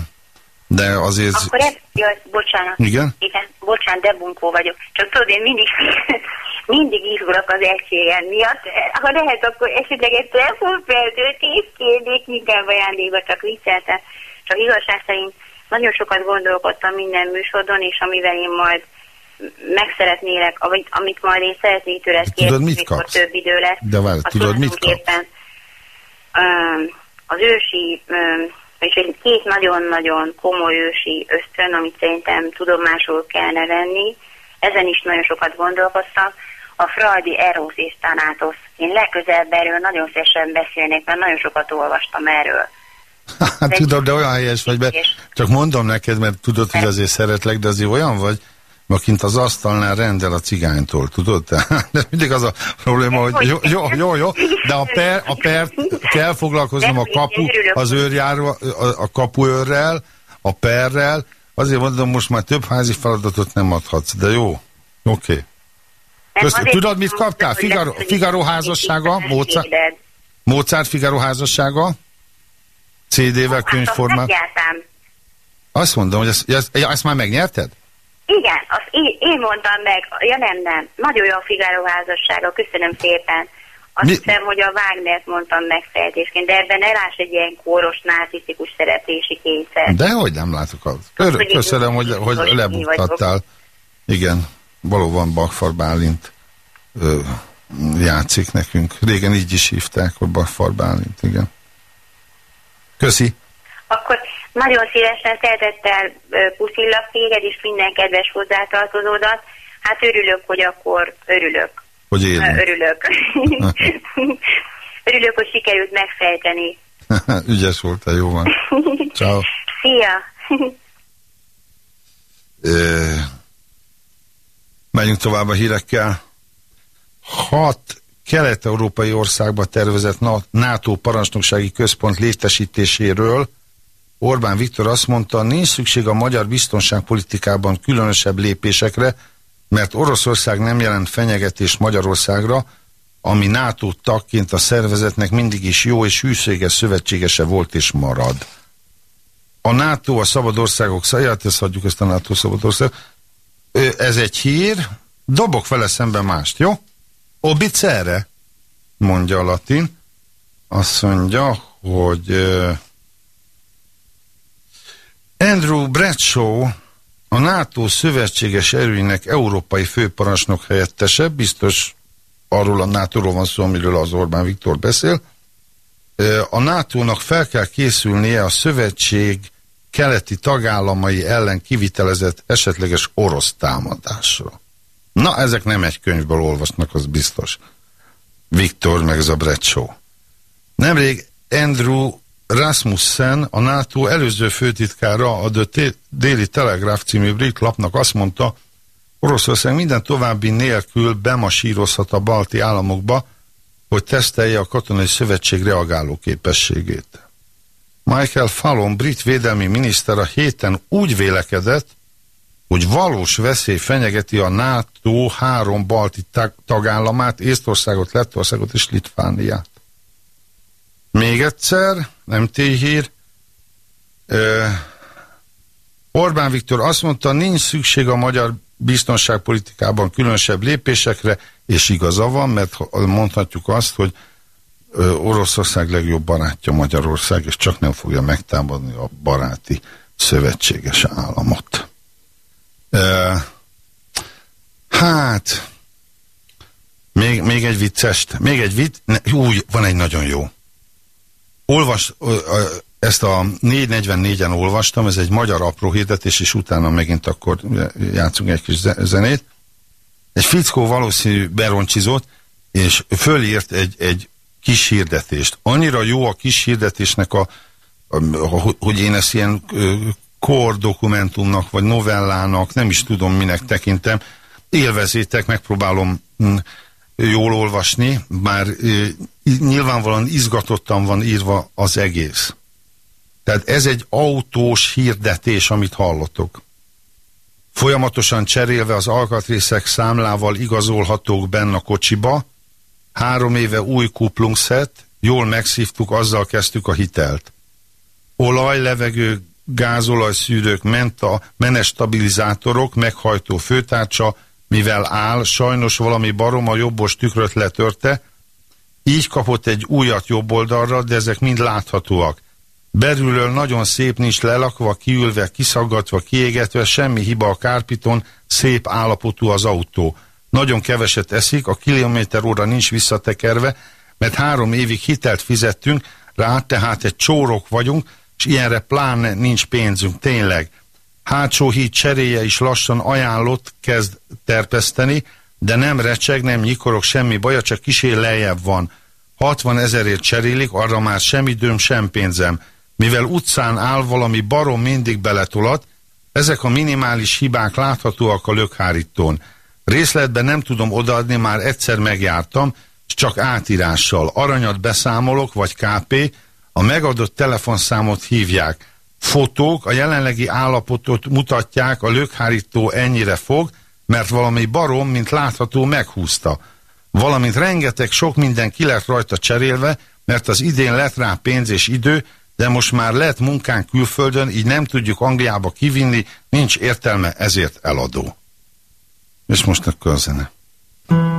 De azért... Akkor ez, jaj, bocsánat. Igen? Igen, bocsánat, de bunkó vagyok. Csak tudod, én mindig, (laughs) mindig izgulok az egységen miatt. Ha lehet, akkor esetleg egy telefonfeltőt és kérnék, inkább ajándékba csak vicceltem. Csak igazság szerint nagyon sokat gondolkodtam minden műsorodon, és amivel én majd meg szeretnélek, amit, amit majd én szeretnék tőled kérni, mikor kapsz? több idő lesz. De várj, tudod, mit kapsz? az ősi, és egy két nagyon-nagyon komoly ősi ösztön, amit szerintem tudomásul kellene venni, ezen is nagyon sokat gondolkoztam, a Freudi Eros és Tanátos. Én legközelebb erről nagyon szívesen beszélnék, mert nagyon sokat olvastam erről. Hát (laughs) tudom, de olyan helyes vagy, mert csak mondom neked, mert tudod, hogy azért szeretlek, de azért olyan vagy, akint az asztalnál rendel a cigánytól, tudod? (laughs) De mindig az a probléma, hogy jó, jó, jó, jó de a per, a per kell foglalkoznom a kapu, az őrjárva, a kapuőrrel, a perrel, azért mondom, most már több házi feladatot nem adhatsz, de jó, oké. Okay. Tudod, mit kaptál? Figaro, Figaro házassága? Mozart, Mozart Figaro házassága? CD-vel könyvformát? Azt mondom, hogy ezt, ezt, ezt már megnyerted? Igen, azt én, én mondtam meg, ja nem, nem, nagyon jó a Figaro házassága, köszönöm szépen. Azt Mi? hiszem, hogy a Wagner-t mondtam meg fejtésként, de ebben elás egy ilyen kóros, narcisztikus szereplési kényszer. De hogy nem látok az. Ör, köszönöm, hogy, hogy, hogy lebuktattál. Igen, valóban Bakfar Bálint ö, játszik nekünk. Régen így is hívták, hogy Bakfar Bálint, igen. Köszi. Akkor nagyon szívesen szeretettel puszillak téged, és minden kedves hozzátartozódat. Hát örülök, hogy akkor örülök. Hogy élünk. Örülök. (laughs) örülök, hogy sikerült megfejteni. (laughs) Ügyes voltál, jó van. Ciao. Szia. (laughs) Menjünk tovább a hírekkel. Hat kelet-európai országba tervezett NATO parancsnoksági központ létesítéséről Orbán Viktor azt mondta, nincs szükség a magyar biztonságpolitikában különösebb lépésekre, mert Oroszország nem jelent fenyegetés Magyarországra, ami NATO tagként a szervezetnek mindig is jó és hűséges szövetségese volt és marad. A NATO a szabad országok száját, ezt hagyjuk ezt a NATO szabad ország. Ez egy hír, dobok vele szemben mást, jó? Obicere, mondja a latin. Azt mondja, hogy Andrew Bradshaw a NATO szövetséges erőinek európai főparancsnok helyettese, biztos arról a NATO-ról van szó, amiről az Orbán Viktor beszél, a NATO-nak fel kell készülnie a szövetség keleti tagállamai ellen kivitelezett esetleges orosz támadásra. Na, ezek nem egy könyvből olvasnak, az biztos. Viktor meg Bradshaw. Nemrég Andrew Rasmussen, a NATO előző főtitkára a The Daily Telegraph című brit lapnak azt mondta, Oroszország minden további nélkül bemasírozhat a balti államokba, hogy tesztelje a katonai szövetség reagáló képességét. Michael Fallon, brit védelmi miniszter a héten úgy vélekedett, hogy valós veszély fenyegeti a NATO három balti tag tagállamát, Észtországot, Lettországot és Litvániát. Még egyszer, nem téhír, Orbán Viktor azt mondta, nincs szükség a magyar biztonságpolitikában különösebb lépésekre, és igaza van, mert mondhatjuk azt, hogy Oroszország legjobb barátja Magyarország, és csak nem fogja megtámadni a baráti szövetséges államot. Hát, még, még egy viccest, még egy vicc, ne, új, van egy nagyon jó. Olvas, ezt a 444-en olvastam, ez egy magyar apró hirdetés, és utána megint akkor játszunk egy kis zenét. Egy fickó valószínű beroncsizott, és fölírt egy, egy kis hirdetést. Annyira jó a kis hirdetésnek, a, a, a, hogy én ezt ilyen kor dokumentumnak, vagy novellának, nem is tudom minek tekintem. Élvezétek, megpróbálom hm, jól olvasni, bár nyilvánvalóan izgatottan van írva az egész. Tehát ez egy autós hirdetés, amit hallottok. Folyamatosan cserélve az alkatrészek számlával igazolhatók benne a kocsiba, három éve új kuplungszet, jól megszívtuk, azzal kezdtük a hitelt. Olaj, levegő, gázolajszűrők, menta, menestabilizátorok, meghajtó főtárcsa, mivel áll, sajnos valami barom a jobbos tükröt letörte, így kapott egy újat jobb oldalra, de ezek mind láthatóak. Belülről nagyon szép nincs lelakva, kiülve, kiszaggatva, kiégetve, semmi hiba a kárpiton, szép állapotú az autó. Nagyon keveset eszik, a kilométer óra nincs visszatekerve, mert három évig hitelt fizettünk rá, tehát egy csórok vagyunk, és ilyenre pláne nincs pénzünk, tényleg. Hátsó híd cseréje is lassan ajánlott kezd terpeszteni, de nem recseg, nem nyikorok, semmi baja, csak kisé lejjebb van. 60 ezerért cserélik, arra már sem időm, sem pénzem. Mivel utcán áll valami barom mindig beletolat, ezek a minimális hibák láthatóak a lökhárítón. Részletben nem tudom odaadni, már egyszer megjártam, csak átírással. Aranyat beszámolok, vagy KP, a megadott telefonszámot hívják. Fotók a jelenlegi állapotot mutatják, a lökhárító ennyire fog, mert valami barom, mint látható, meghúzta. Valamint rengeteg sok minden ki lett rajta cserélve, mert az idén lett rá pénz és idő, de most már lett munkán külföldön, így nem tudjuk Angliába kivinni, nincs értelme, ezért eladó. És most akkor a zene. Bakács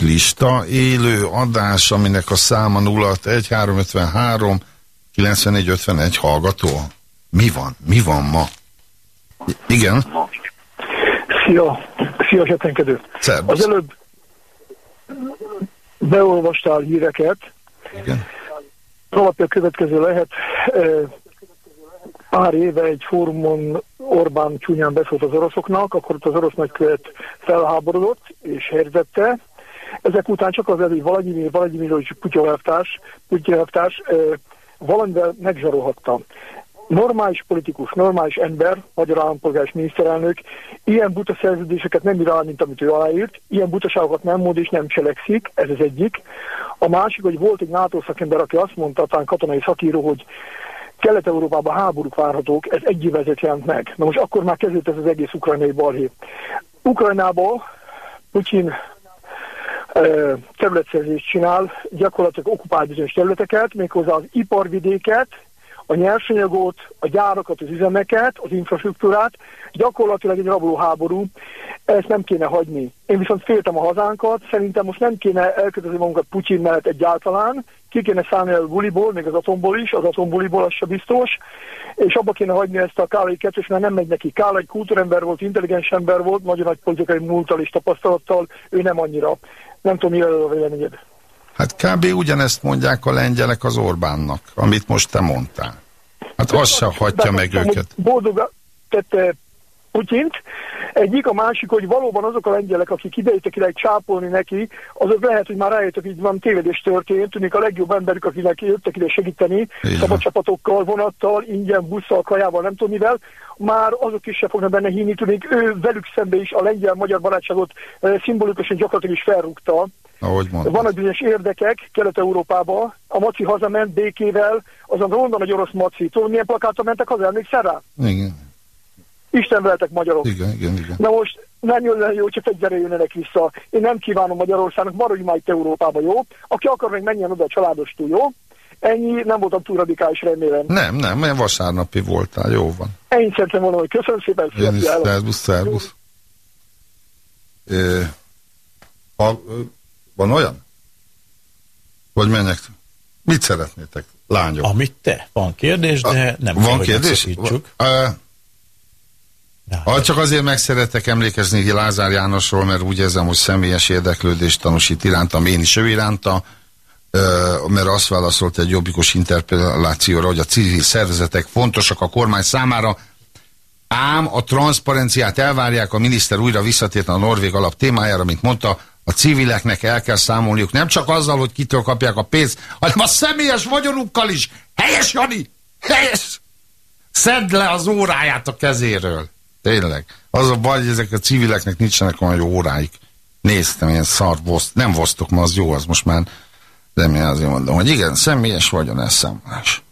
lista, élő adás, aminek a száma 01353 9451 hallgató. Mi van? Mi van ma? Igen? Szia! Szia, Setenkedő! Az előbb beolvastál híreket. Igen. Alapja következő lehet. Pár éve egy fórumon Orbán csúnyán beszólt az oroszoknak, akkor ott az orosz nagykövet felháborodott és helyzette. Ezek után csak az hogy Vladimir Vladimirovics Putyolevtárs, Putyolevtárs valamivel megzsarolhatta normális politikus, normális ember, magyar állampolgár és miniszterelnök ilyen buta szerződéseket nem ír mint amit ő aláírt, ilyen butaságokat nem mond és nem cselekszik, ez az egyik. A másik, hogy volt egy NATO szakember, aki azt mondta, talán katonai szakíró, hogy Kelet-Európában háborúk várhatók, ez egy évezet jelent meg. Na most akkor már kezdődött ez az egész ukrajnai balhé. Ukrajnába Putyin területszerzést csinál, gyakorlatilag okupál bizonyos területeket, méghozzá az iparvidéket, a nyersanyagot, a gyárakat, az üzemeket, az infrastruktúrát, gyakorlatilag egy rabolóháború, ezt nem kéne hagyni. Én viszont féltem a hazánkat, szerintem most nem kéne elkötelezni magunkat Putyin mellett egyáltalán, ki kéne szállni a buliból, még az atomból is, az atombuliból az se biztos, és abba kéne hagyni ezt a Kálai kettős, mert nem megy neki. Kála egy kultúrember volt, intelligens ember volt, nagyon nagy politikai múltal és tapasztalattal, ő nem annyira. Nem tudom, mi a véleményed. Hát kb. ugyanezt mondják a lengyelek az Orbánnak, amit most te mondtál. Hát az se hagyja meg őket. Boldog tette Putyint. Egyik, a másik, hogy valóban azok a lengyelek, akik idejöttek ide csápolni neki, azok lehet, hogy már rájöttek, hogy van tévedés történt, tűnik a legjobb emberük, akinek jöttek ide segíteni, szabadcsapatokkal, vonattal, ingyen, busszal, kajával, nem tudom mivel, már azok is se fognak benne hinni, tűnik ő velük szembe is a lengyel-magyar barátságot e, szimbolikusan gyakorlatilag is felrúgta. Ahogy Vannak bizonyos érdekek Kelet-Európába, a maci hazament békével, azon ronda nagy orosz maci. Tudod, milyen plakátra mentek haza, emlékszel rá? Igen. Isten veletek magyarok. Igen, igen, igen. Na most nem jön jó, csak egyre jönnek vissza. Én nem kívánom Magyarországnak, maradj már itt Európába, jó? Aki akar, meg menjen oda a családostól, jó? Ennyi, nem voltam túl radikális, remélem. Nem, nem, olyan vasárnapi voltál, jó van. Ennyi szeretném volna, hogy köszönöm szépen. Én is, szervusz, szervusz. van olyan? Vagy menjek? Mit szeretnétek, lányok? Amit te. Van kérdés, de a, nem Van kell, kérdés? Ha csak azért meg szeretek emlékezni Lázár Jánosról, mert úgy érzem, hogy személyes érdeklődést tanúsít irántam, én is ő iránta, mert azt válaszolt egy jobbikos interpellációra, hogy a civil szervezetek fontosak a kormány számára, ám a transzparenciát elvárják, a miniszter újra visszatért a Norvég alap témájára, mint mondta, a civileknek el kell számolniuk, nem csak azzal, hogy kitől kapják a pénzt, hanem a személyes vagyonukkal is. Helyes, Jani! Helyes! Szedd le az óráját a kezéről. Tényleg. Az a baj, hogy ezek a civileknek nincsenek olyan jó óráik. Néztem, ilyen szar voszt. Nem vosztok, ma az jó, az most már nem én azért mondom, hogy igen, személyes vagyon elszámolás.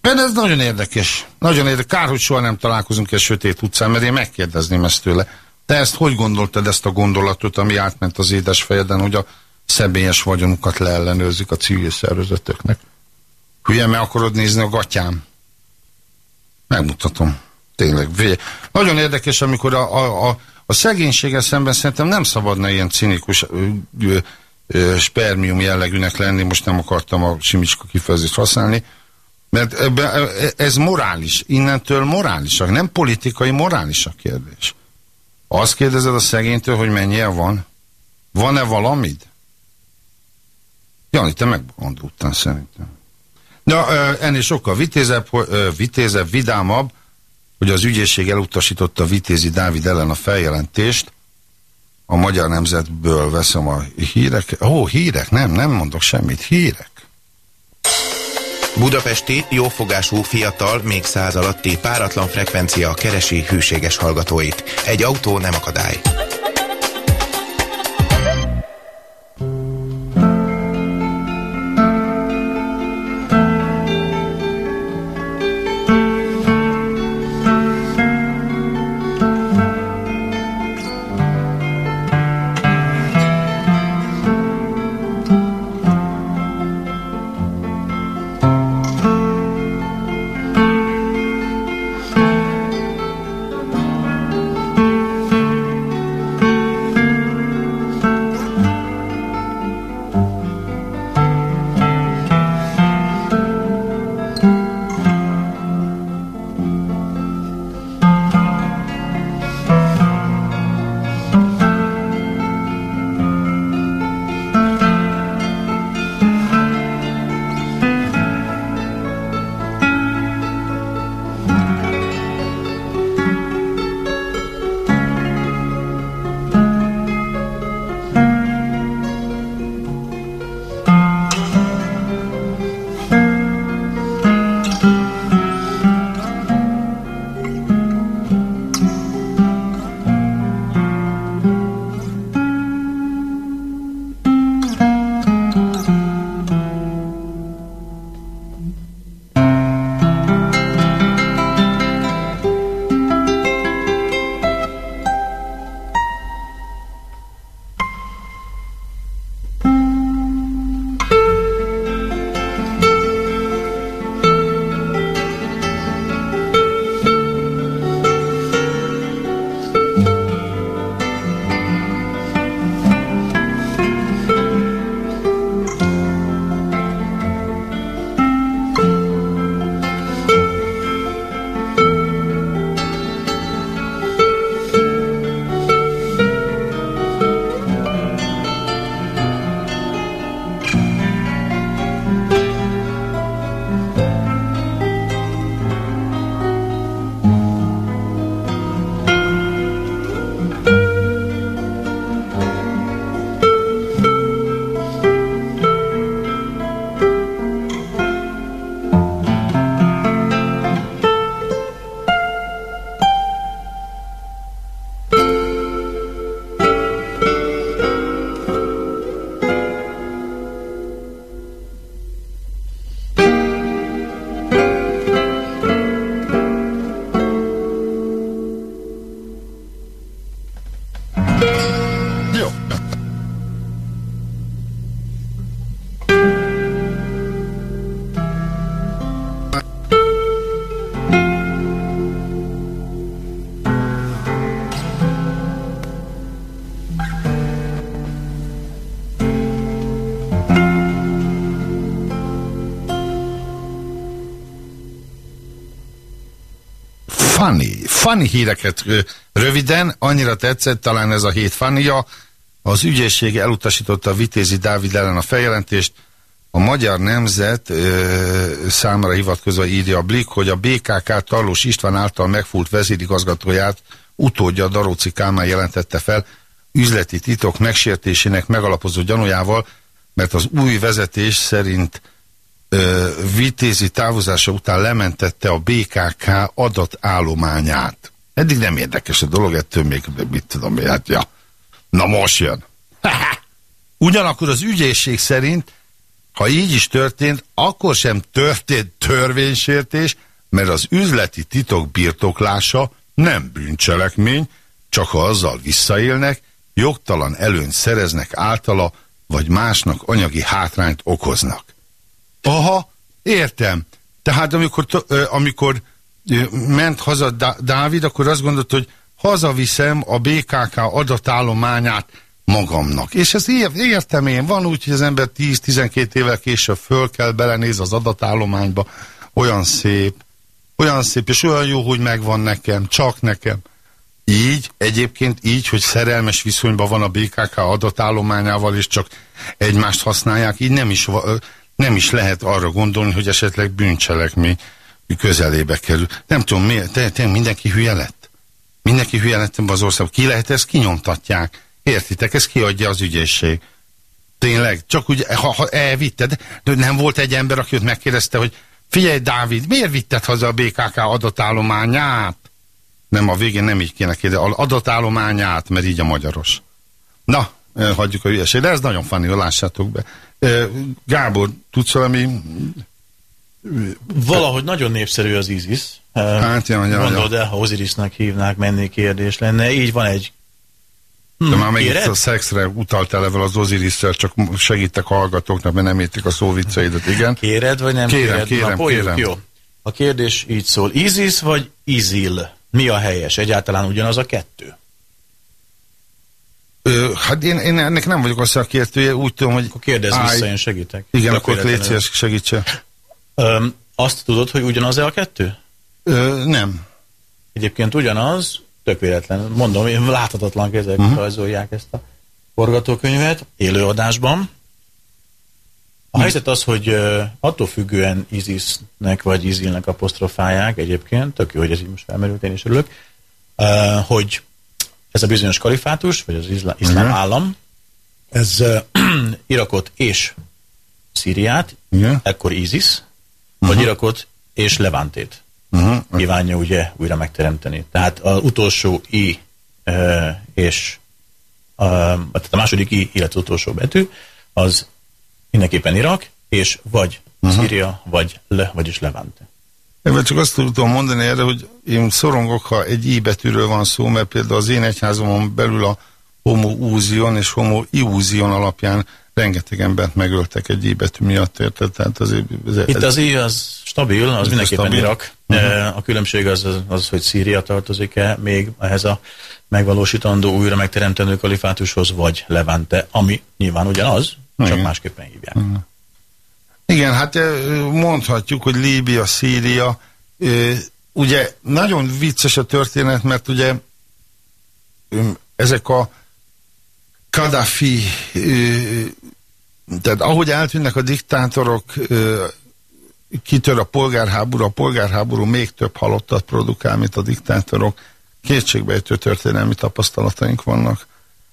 Például ez nagyon érdekes. Nagyon érdekes. Kár, hogy soha nem találkozunk egy sötét utcán, mert én megkérdezném ezt tőle. Te ezt hogy gondoltad ezt a gondolatot, ami átment az édes fejeden, hogy a személyes vagyonukat leellenőrzik a civil szervezeteknek? Hülye, meg akarod nézni a gatyám? Megmutatom. Tényleg. Nagyon érdekes, amikor a, a, a, a szegénységgel szemben szerintem nem szabadna ilyen cinikus ö, ö, spermium jellegűnek lenni, most nem akartam a simicska kifejezést használni, mert ebbe, ez morális, innentől morálisak, nem politikai, morális a kérdés. Azt kérdezed a szegénytől, hogy mennyire van? Van-e valamid? Jani, te megmondultál szerintem. Na, ennél sokkal vitézebb, vitézebb, vidámabb, hogy az ügyészség elutasította Vitézi Dávid ellen a feljelentést, a Magyar Nemzetből veszem a hírek. Ó, hírek, nem, nem mondok semmit, hírek. Budapesti, jófogású, fiatal, még száz alatti, páratlan frekvencia keresi hűséges hallgatóit. Egy autó nem akadály. Funny, funny híreket röviden, annyira tetszett talán ez a hét funny az ügyészség elutasította Vitézi Dávid ellen a feljelentést, a magyar nemzet ö, számára hivatkozva írja a Blik, hogy a BKK Tarlós István által megfúlt vezérigazgatóját utódja Daróci Kálmán jelentette fel üzleti titok megsértésének megalapozó gyanújával, mert az új vezetés szerint vitézi távozása után lementette a BKK adatállományát. Eddig nem érdekes a dolog, ettől még mit tudom, hát ja. Na most jön. (laughs) Ugyanakkor az ügyészség szerint, ha így is történt, akkor sem történt törvénysértés, mert az üzleti titok birtoklása nem bűncselekmény, csak ha azzal visszaélnek, jogtalan előnyt szereznek általa, vagy másnak anyagi hátrányt okoznak. Aha, értem. Tehát amikor, amikor ment haza Dávid, akkor azt gondolta, hogy hazaviszem a BKK adatállományát magamnak. És ezt értem én, van úgy, hogy az ember 10-12 évvel később föl kell, belenéz az adatállományba, olyan szép, olyan szép, és olyan jó, hogy megvan nekem, csak nekem. Így, egyébként így, hogy szerelmes viszonyban van a BKK adatállományával, és csak egymást használják, így nem is, nem is lehet arra gondolni, hogy esetleg bűncselekmény közelébe kerül. Nem tudom, miért, te mindenki hülye lett? Mindenki hülye lett az ország. Ki lehet ezt? Kinyomtatják. Értitek? Ez kiadja az ügyészség. Tényleg, csak úgy, ha, ha elvitted, de nem volt egy ember, aki ott megkérdezte, hogy figyelj, Dávid, miért vitted haza a BKK adatállományát? Nem, a végén nem így kéne kérdezni, adatállományát, mert így a magyaros. Na, hagyjuk a hülyeséget, de ez nagyon funny, lássátok be. Gábor, tudsz valami Valahogy nagyon népszerű az ISIS. Hát, ja, ja, Gondold el, ha Osirisnak hívnák, menni kérdés lenne. Így van egy De már megint a szexre utaltál evel az osiris csak segítek a hallgatóknak, mert nem értik a szóvicceidet, igen. Kéred, vagy nem kérem, kéred? Kérem, Na, kérem. Jó. A kérdés így szól. ISIS vagy ISIL? Mi a helyes? Egyáltalán ugyanaz a kettő? Ö, hát én, én ennek nem vagyok a szakértője, úgy tudom, hogy... Akkor kérdezz állj. vissza, én segítek. Igen, akkor légy szíves, segítse. Öm, azt tudod, hogy ugyanaz-e a kettő? Ö, nem. Egyébként ugyanaz, tök véletlen. Mondom, én láthatatlan kezek uh mhm. -huh. rajzolják ezt a forgatókönyvet élőadásban. A helyzet az, hogy attól függően ISIS-nek vagy ISIL-nek apostrofálják egyébként, tök jó, hogy ez így most felmerült, én is örülök, hogy ez a bizonyos kalifátus, vagy az iszlám, iszlám uh. -huh. állam, ez uh, (clears throat) Irakot és Szíriát, uh -huh. ekkor ISIS, vagy uh-huh. Irakot és Levántét uh-huh. kívánja ugye újra megteremteni. Tehát az utolsó I e, és a, tehát a második I, illetve utolsó betű, az mindenképpen Irak, és vagy uh-huh. Szíria, vagy Le, vagyis Levante. Ebben csak azt tudom mondani erre, hogy én szorongok, ha egy I betűről van szó, mert például az én egyházomon belül a homo úzion és homo iúzion alapján rengeteg embert megöltek egy I betű miatt, érted? Tehát az, ez, ez, Itt az I az stabil, az mindenképpen stabil. Irak. Uh-huh. A különbség az, az, az, hogy Szíria tartozik-e még ehhez a megvalósítandó, újra megteremtendő kalifátushoz, vagy Levante, ami nyilván ugyanaz, Igen. csak másképpen hívják. Uh-huh. Igen, hát mondhatjuk, hogy Líbia, Szíria, ugye nagyon vicces a történet, mert ugye ezek a Kadhafi tehát ahogy eltűnnek a diktátorok, kitör a polgárháború, a polgárháború még több halottat produkál, mint a diktátorok. Kétségbejtő történelmi tapasztalataink vannak.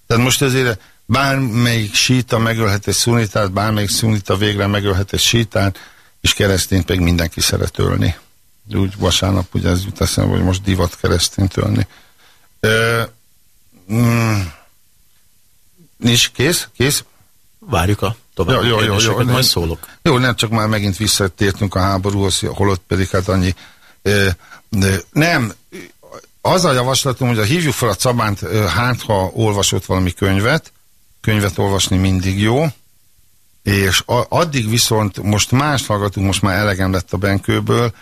Tehát most ezért bármelyik síta megölhet egy szunitát, bármelyik szunita végre megölhet egy sítát, és keresztényt pedig mindenki szeret ölni. Úgy vasárnap ugye ez jut eszembe, hogy most divat keresztényt ölni. Ö, mm, nincs kész? Kész? Várjuk a tovább. Jó, jó, jó, jó, majd szólok. Jó, nem csak már megint visszatértünk a háborúhoz, holott pedig hát annyi. De, de nem, az a javaslatom, hogy a hívjuk fel a Cabánt, hát ha olvasott valami könyvet, könyvet olvasni mindig jó, és addig viszont most más hallgatunk, most már elegem lett a Benkőből,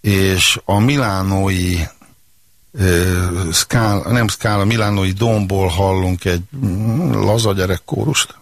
és a milánói szkála, nem szkála, milánói domból hallunk egy mm, laza gyerekkórust.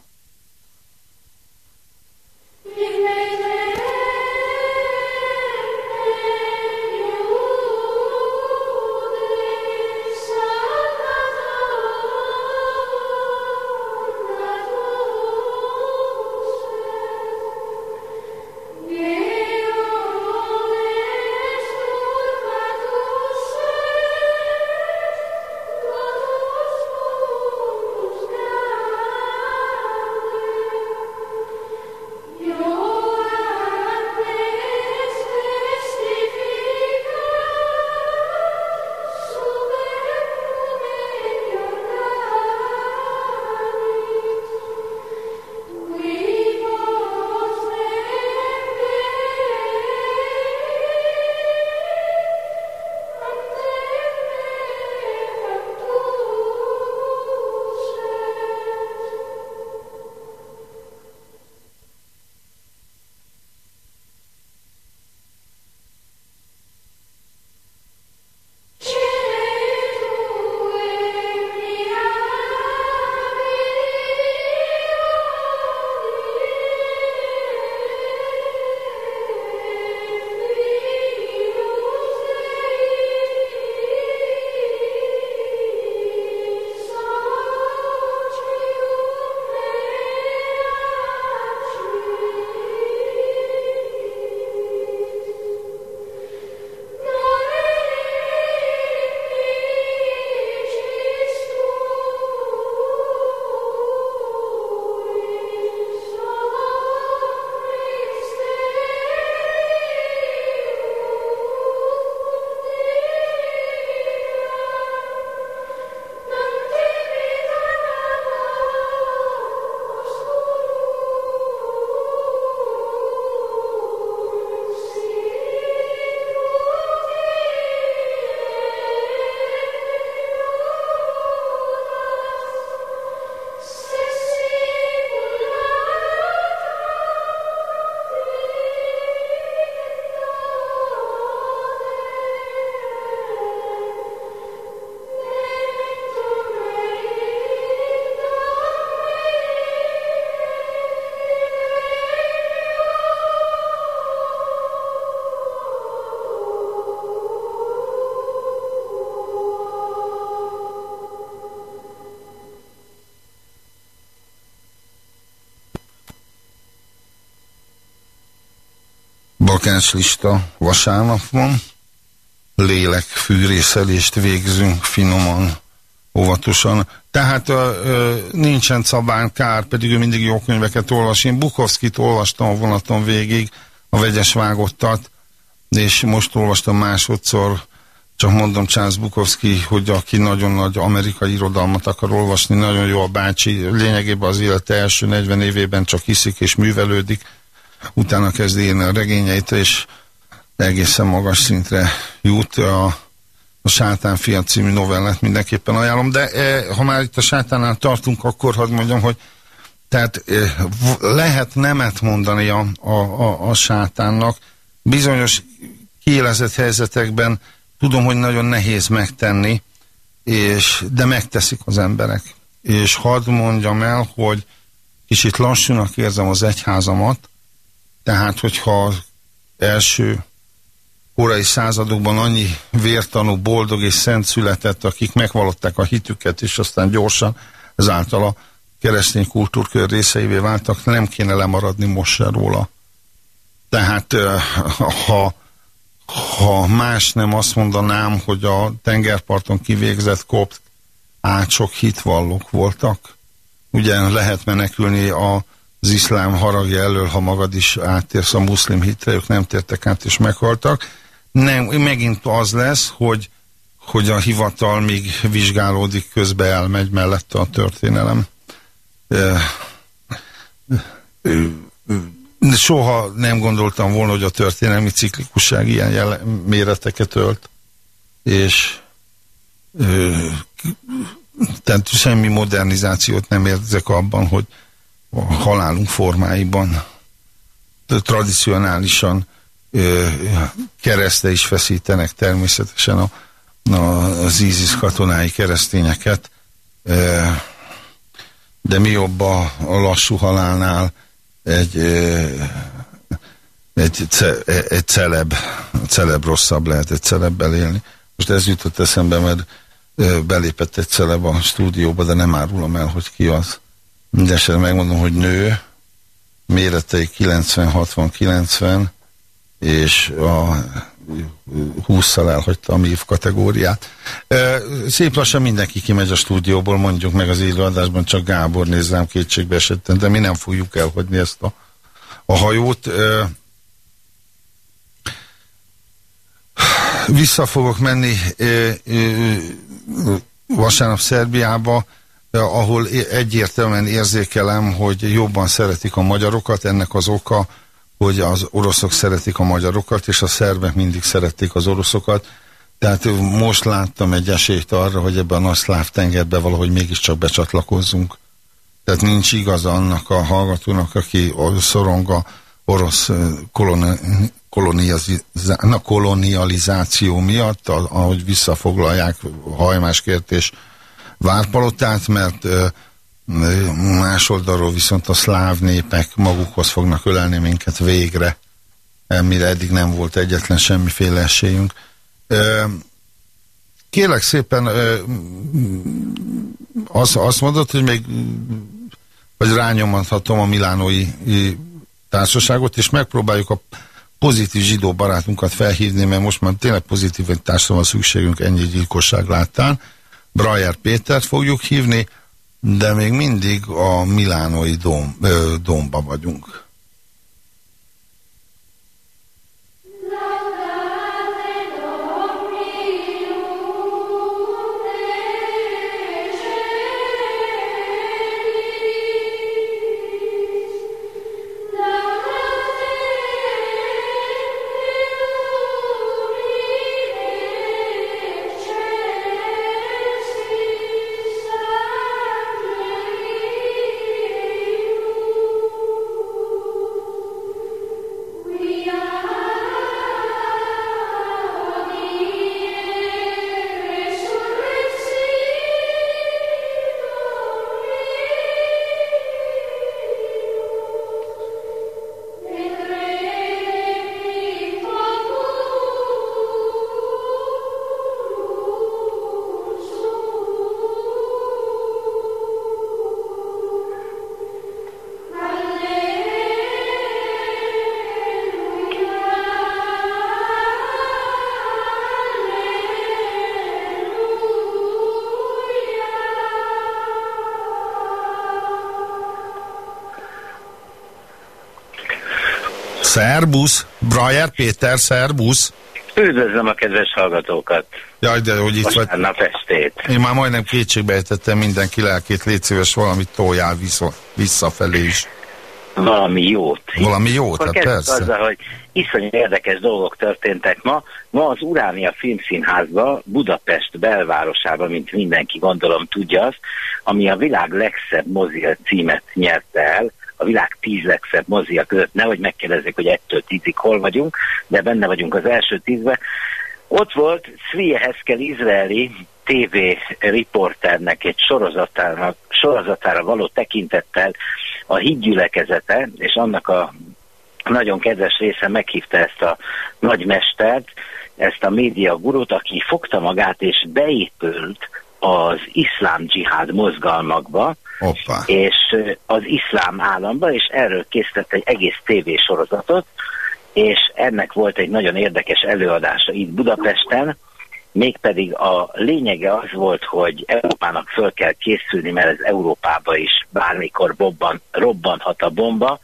Lista vasárnap van, lélekfűrészelést végzünk finoman, óvatosan. Tehát a, ö, nincsen Cabán kár, pedig ő mindig jó könyveket olvas. Én Bukowskit olvastam a vonaton végig, a vegyes vágottat, és most olvastam másodszor, csak mondom Charles Bukowski, hogy aki nagyon nagy amerikai irodalmat akar olvasni, nagyon jó a bácsi, lényegében az élete első 40 évében csak hiszik és művelődik, utána kezdi írni a regényeit, és egészen magas szintre jut a, a Sátán fia című novellát mindenképpen ajánlom, de e, ha már itt a sátánál tartunk, akkor hadd mondjam, hogy tehát e, lehet nemet mondani a, a, a, a sátánnak, bizonyos kiélezett helyzetekben tudom, hogy nagyon nehéz megtenni, és, de megteszik az emberek. És hadd mondjam el, hogy kicsit lassúnak érzem az egyházamat, tehát hogyha első korai századokban annyi vértanú, boldog és szent született, akik megvalották a hitüket, és aztán gyorsan ezáltal a keresztény kultúrkör részeivé váltak, nem kéne lemaradni most se róla. Tehát ha, ha más nem azt mondanám, hogy a tengerparton kivégzett kopt ácsok hitvallók voltak. Ugye lehet menekülni a az iszlám haragja elől, ha magad is áttérsz a muszlim hitre, ők nem tértek át és meghaltak. Nem, megint az lesz, hogy, hogy a hivatal még vizsgálódik, közbe elmegy mellette a történelem. Soha nem gondoltam volna, hogy a történelmi ciklikusság ilyen jele, méreteket ölt, és tehát semmi modernizációt nem érzek abban, hogy a halálunk formáiban tradicionálisan kereszte is feszítenek természetesen a, a, az ISIS katonái keresztényeket, de mi jobb a, a lassú halálnál egy, egy, egy celeb, celeb rosszabb lehet egy celebbel élni. Most ez jutott eszembe, mert belépett egy celeb a stúdióba, de nem árulom el, hogy ki az. Mindenesetre megmondom, hogy nő, méretei 90-60-90, és a 20-szal elhagyta a MIV kategóriát. Szép lassan mindenki kimegy a stúdióból, mondjuk meg az élőadásban, csak Gábor néz rám kétségbe esetten, de mi nem fogjuk elhagyni ezt a, a hajót. Vissza fogok menni vasárnap Szerbiába, ahol egyértelműen érzékelem, hogy jobban szeretik a magyarokat, ennek az oka, hogy az oroszok szeretik a magyarokat, és a szerbek mindig szerették az oroszokat. Tehát most láttam egy esélyt arra, hogy ebben a szláv tengerbe valahogy mégiscsak becsatlakozzunk. Tehát nincs igaz annak a hallgatónak, aki szorong a orosz kolonializáció miatt, ahogy visszafoglalják hajmáskért és várpalotát, mert más oldalról viszont a szláv népek magukhoz fognak ölelni minket végre, mire eddig nem volt egyetlen semmiféle esélyünk. Kérlek szépen, azt, azt mondod, hogy még vagy rányomhatom a milánói társaságot, és megpróbáljuk a pozitív zsidó barátunkat felhívni, mert most már tényleg pozitív társadalom van szükségünk ennyi gyilkosság láttán. Brajer Pétert fogjuk hívni, de még mindig a milánói dóm, ö, dómba vagyunk. Szerbusz, Brajer Péter, szerbusz. Üdvözlöm a kedves hallgatókat. Jaj, de hogy itt vagy. nap estét. Én már majdnem kétségbe ejtettem mindenki lelkét, légy szíves, valamit toljál vissza, visszafelé is. Valami jót. Valami jót, hát persze. azzal, hogy iszonyú érdekes dolgok történtek ma. Ma az Uránia Filmszínházba, Budapest belvárosában, mint mindenki gondolom tudja azt, ami a világ legszebb mozia címet nyerte el, a világ tíz legszebb mozia között, nehogy megkérdezzék, hogy ettől tízig hol vagyunk, de benne vagyunk az első tízbe. Ott volt Svie Heskel izraeli TV riporternek egy sorozatára, sorozatára való tekintettel a hídgyülekezete, és annak a nagyon kedves része meghívta ezt a nagymestert, ezt a média gurút, aki fogta magát és beépült az iszlám dzsihád mozgalmakba, Hoppa. és az iszlám államba, és erről készített egy egész tévésorozatot, és ennek volt egy nagyon érdekes előadása itt Budapesten, mégpedig a lényege az volt, hogy Európának föl kell készülni, mert ez Európába is bármikor bobban, robbanhat a bomba.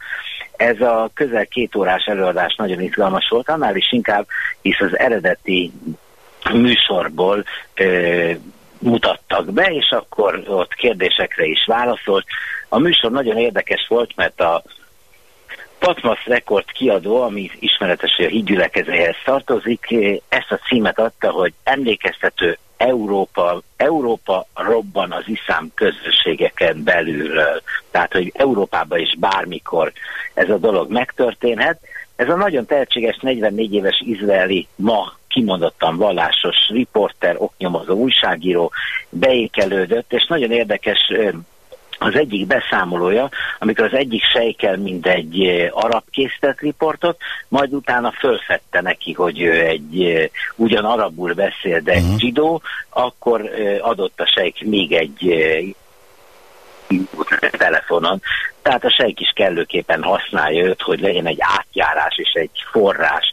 Ez a közel két órás előadás nagyon izgalmas volt, annál is inkább, hisz az eredeti műsorból ö, mutattak be, és akkor ott kérdésekre is válaszolt. A műsor nagyon érdekes volt, mert a Patmas Rekord kiadó, ami ismeretes, hogy a hídgyülekezéhez tartozik, ezt a címet adta, hogy emlékeztető Európa, Európa robban az iszám közösségeken belülről. Tehát, hogy Európában is bármikor ez a dolog megtörténhet. Ez a nagyon tehetséges 44 éves izraeli ma kimondottan vallásos riporter, oknyomozó újságíró beékelődött, és nagyon érdekes az egyik beszámolója, amikor az egyik sejkel mint egy arab készített riportot, majd utána fölfedte neki, hogy ő egy ugyan arabul beszél, de uh-huh. zsidó, akkor adott a sejk még egy telefonon. Tehát a sejk is kellőképpen használja őt, hogy legyen egy átjárás és egy forrás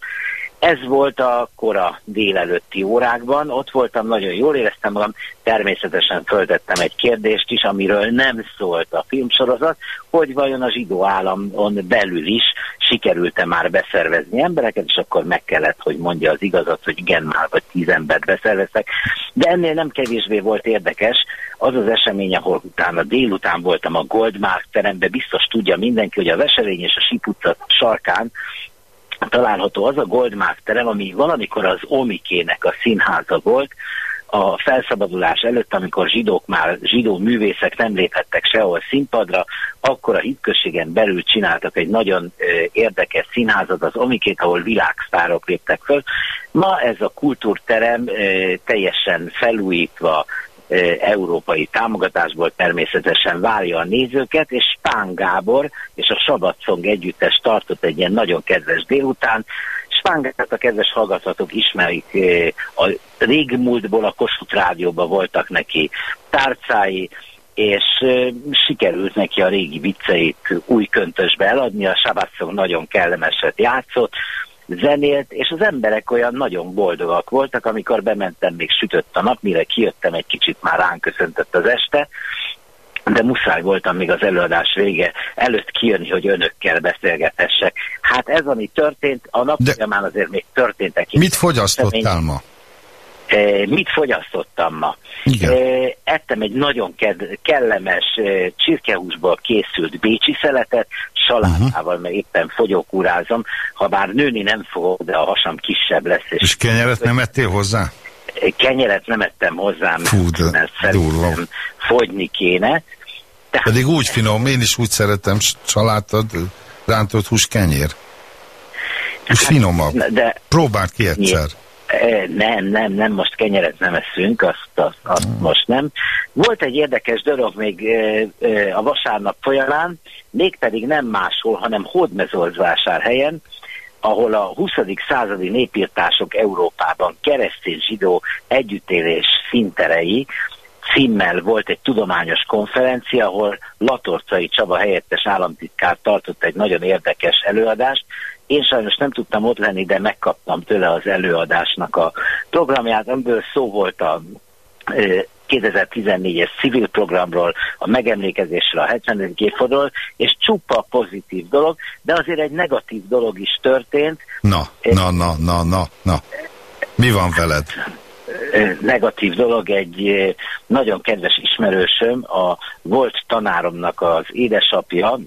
ez volt a kora délelőtti órákban, ott voltam, nagyon jól éreztem magam, természetesen föltettem egy kérdést is, amiről nem szólt a filmsorozat, hogy vajon a zsidó államon belül is sikerült-e már beszervezni embereket, és akkor meg kellett, hogy mondja az igazat, hogy igen, már vagy tíz embert beszerveztek. De ennél nem kevésbé volt érdekes az az esemény, ahol utána délután voltam a Goldmark teremben, biztos tudja mindenki, hogy a Veselény és a Siputca sarkán található az a Goldmark terem, ami valamikor az Omikének a színháza volt, a felszabadulás előtt, amikor zsidók már, zsidó művészek nem léphettek sehol színpadra, akkor a hitközségen belül csináltak egy nagyon érdekes színházat, az Omikét, ahol világsztárok léptek föl. Ma ez a kultúrterem teljesen felújítva, európai támogatásból természetesen várja a nézőket, és Spán Gábor és a Sabatszong együttes tartott egy ilyen nagyon kedves délután. Spán Gábor a kedves hallgatók ismerik, a régmúltból a Kossuth Rádióban voltak neki tárcái, és sikerült neki a régi vicceit új köntösbe eladni, a Sabatszong nagyon kellemeset játszott, zenélt, és az emberek olyan nagyon boldogak voltak, amikor bementem, még sütött a nap, mire kijöttem, egy kicsit már ránk köszöntött az este, de muszáj voltam még az előadás vége előtt kijönni, hogy önökkel beszélgetessek. Hát ez, ami történt, a nap folyamán azért még történtek. Mit fogyasztottál ma? Mit fogyasztottam ma? Igen. Ettem egy nagyon kellemes csirkehúsból készült bécsi szeletet, salátával, uh-huh. mert éppen fogyókúrázom. Ha bár nőni nem fogok, de a hasam kisebb lesz. És, és kenyeret nem ettél hozzá? Kenyeret nem ettem hozzá, mert, Fú, de mert szerintem fogyni kéne. Tehát, Pedig úgy finom, én is úgy szeretem salátad, rántott hús kenyér. És hát, finomabb. De, Próbáld ki egyszer. Nyilván nem, nem, nem, most kenyeret nem eszünk, azt, azt, azt mm. most nem. Volt egy érdekes dolog még a vasárnap folyamán, mégpedig nem máshol, hanem Hódmezolcvásárhelyen, ahol a 20. századi népírtások Európában keresztény zsidó együttélés szinterei címmel volt egy tudományos konferencia, ahol Latorcai Csaba helyettes államtitkár tartott egy nagyon érdekes előadást, én sajnos nem tudtam ott lenni, de megkaptam tőle az előadásnak a programját, amiből szó volt a 2014-es civil programról, a megemlékezésről, a 70. évfordulóról, és csupa pozitív dolog, de azért egy negatív dolog is történt. Na, na, na, na, na, na. Mi van veled? negatív dolog, egy nagyon kedves ismerősöm, a volt tanáromnak az édesapja,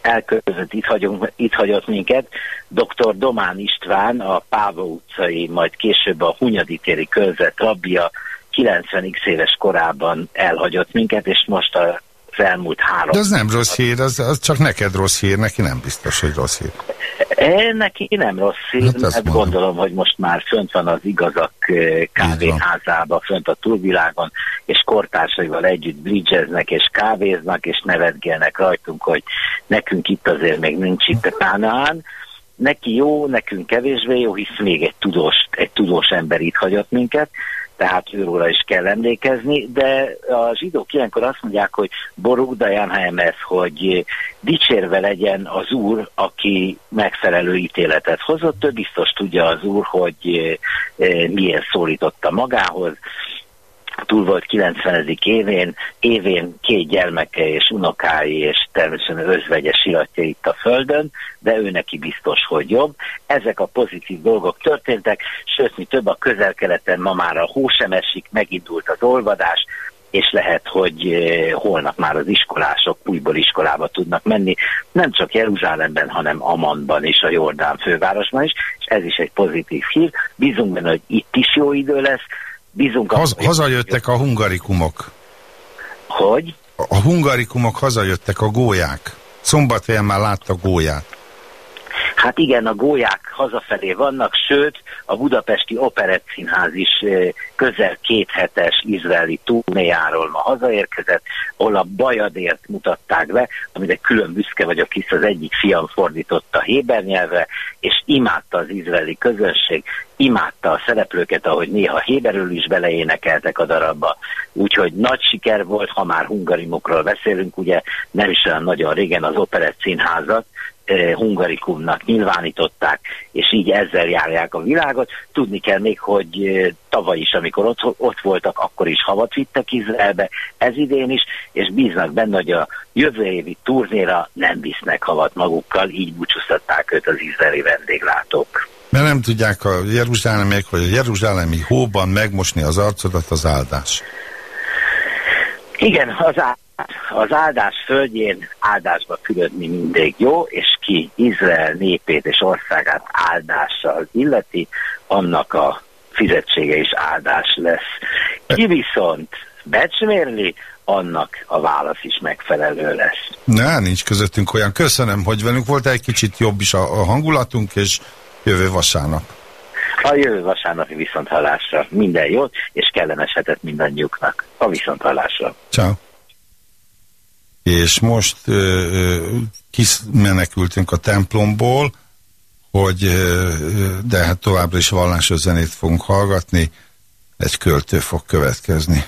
elköltözött, itt, hagyunk, itt hagyott minket, dr. Domán István, a Páva utcai, majd később a Hunyadi téri körzet rabbia 90x éves korában elhagyott minket, és most a elmúlt három. De az nem rossz hír, az, az csak neked rossz hír, neki nem biztos, hogy rossz hír. É, neki nem rossz hír, hát mert mondom. gondolom, hogy most már fönt van az igazak kávéházába, fönt a túlvilágon, és kortársaival együtt bridgeznek, és kávéznak, és nevetgélnek rajtunk, hogy nekünk itt azért még nincs itt a Kánaán. Neki jó, nekünk kevésbé jó, hisz még egy tudós, egy tudós ember itt hagyott minket, tehát őróla is kell emlékezni, de a zsidók ilyenkor azt mondják, hogy Boruk Dajan HMS, hogy dicsérve legyen az úr, aki megfelelő ítéletet hozott, ő biztos tudja az úr, hogy eh, milyen szólította magához, túl volt 90. évén, évén két gyermeke és unokái és természetesen özvegyes iratja itt a Földön, de ő neki biztos, hogy jobb. Ezek a pozitív dolgok történtek, sőt, mi több a közel-keleten ma már a hó sem esik, megindult az olvadás, és lehet, hogy eh, holnap már az iskolások újból iskolába tudnak menni, nem csak Jeruzsálemben, hanem Amanban és a Jordán fővárosban is, és ez is egy pozitív hír. Bízunk benne, hogy itt is jó idő lesz, Bízunk Haz, a... Hazajöttek a hungarikumok. Hogy? A, hungarikumok hazajöttek, a gólyák. Szombathelyen már látta gólyát. Hát igen, a gólyák hazafelé vannak, sőt, a Budapesti Operett is közel két hetes izraeli turnéjáról ma hazaérkezett, ahol a Bajadért mutatták be, amire külön büszke vagyok, hisz az egyik fiam fordította Héber nyelvre, és imádta az izraeli közönség, imádta a szereplőket, ahogy néha Héberül is beleénekeltek a darabba. Úgyhogy nagy siker volt, ha már hungarimokról beszélünk, ugye nem is olyan nagyon régen az Operett Színházat, hungarikumnak nyilvánították, és így ezzel járják a világot. Tudni kell még, hogy tavaly is, amikor ott, ott voltak, akkor is havat vittek Izraelbe, ez idén is, és bíznak benne, hogy a jövő évi turnéra nem visznek havat magukkal, így búcsúztatták őt az izraeli vendéglátók. Mert nem tudják a jeruzsálemiek, hogy a jeruzsálemi hóban megmosni az arcodat az áldás. Igen, az áldás az áldás földjén áldásba fülödni mindig jó, és ki Izrael népét és országát áldással illeti, annak a fizetsége is áldás lesz. Ki viszont becsmérli, annak a válasz is megfelelő lesz. Ne, nincs közöttünk olyan. Köszönöm, hogy velünk volt egy kicsit jobb is a, a hangulatunk, és jövő vasárnap. A jövő vasárnapi viszonthallásra minden jót, és kellemes hetet mindannyiuknak. A viszonthallásra. Ciao és most ö, kimenekültünk a templomból, hogy ö, de hát továbbra is vallásos zenét fogunk hallgatni, egy költő fog következni.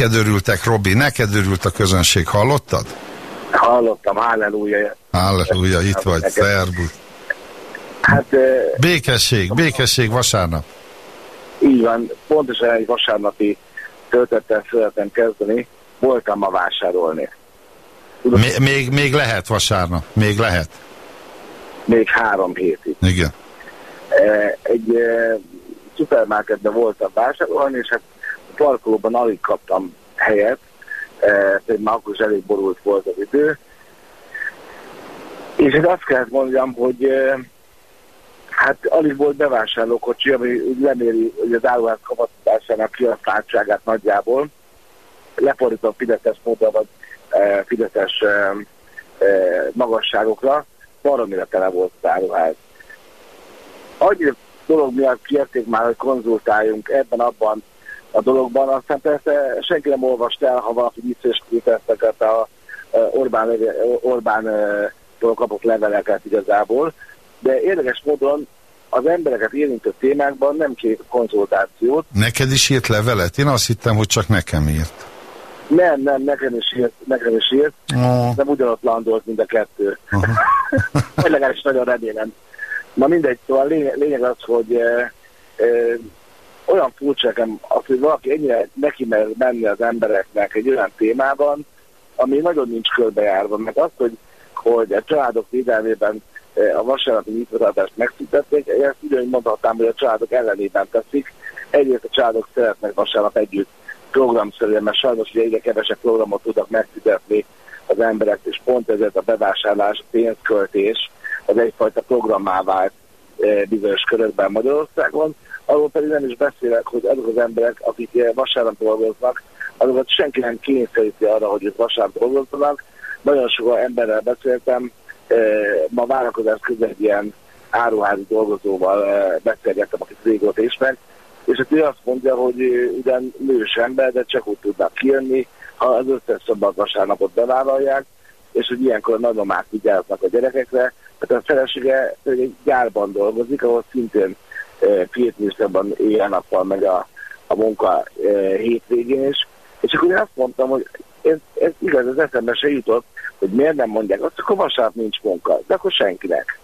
Neked örültek, Robi, neked örült a közönség, hallottad? Hallottam, halleluja. Halleluja, itt vagy, szervusz. Hát, békesség, békesség vasárnap. Így van, pontosan egy vasárnapi töltettel szeretem kezdeni, voltam ma vásárolni. még, még, még lehet vasárnap, még lehet. Még három hétig. Igen. Egy szupermarketben voltam vásárolni, és hát parkolóban alig kaptam helyet, pedig már akkor is elég borult volt az idő. És hát azt kellett mondjam, hogy hát alig volt bevásárlókocsi, ami leméri hogy az áruház kapacitásának kihasználtságát nagyjából. Lefordítom Fideszes módra, vagy e, Fideszes magasságokra, baromira tele volt az áruház. Annyi dolog miatt kérték már, hogy konzultáljunk ebben, abban, a dologban. Aztán persze senki nem olvast el, ha valaki visszaeskétezteket a Orbán, Orbán kapott leveleket igazából, de érdekes módon az embereket érintő témákban nem kér konzultációt. Neked is írt levelet? Én azt hittem, hogy csak nekem írt. Nem, nem, nekem is írt, nekem is írt. Oh. Nem ugyanott landolt, mind a kettő. Uh -huh. Vagy legalábbis nagyon remélem. Na mindegy, szóval lényeg, lényeg az, hogy eh, eh, olyan furcsa nekem az, hogy valaki ennyire neki mer menni az embereknek egy olyan témában, ami nagyon nincs körbejárva, mert az, hogy, hogy a családok védelmében eh, a vasárnapi nyitvatartást megszüntették, ezt ugyanúgy mondhatnám, hogy a családok ellenében teszik. Egyrészt a családok szeretnek vasárnap együtt programszerűen, mert sajnos ugye egyre kevesebb programot tudnak megszüntetni az emberek, és pont ezért a bevásárlás, a pénzköltés az egyfajta programmá vált eh, bizonyos körökben Magyarországon arról pedig nem is beszélek, hogy azok az emberek, akik vasárnap dolgoznak, azokat senki nem kényszeríti arra, hogy ők vasárnap dolgozzanak. Nagyon sok emberrel beszéltem, e, ma várakozás közben ilyen áruházi dolgozóval e, beszélgettem, akit régóta ismer, és hát ő azt mondja, hogy ugyan nős ember, de csak úgy tudnak kijönni, ha az összes szombat vasárnapot bevállalják, és hogy ilyenkor nagyon már vigyáznak a gyerekekre. Tehát a felesége egy gyárban dolgozik, ahol szintén két műszakban éjjel-nappal megy a, a munka hétvégén is. És akkor én azt mondtam, hogy ez, ez igaz, az eszembe se jutott, hogy miért nem mondják azt, akkor vasárnap nincs munka, de akkor senkinek.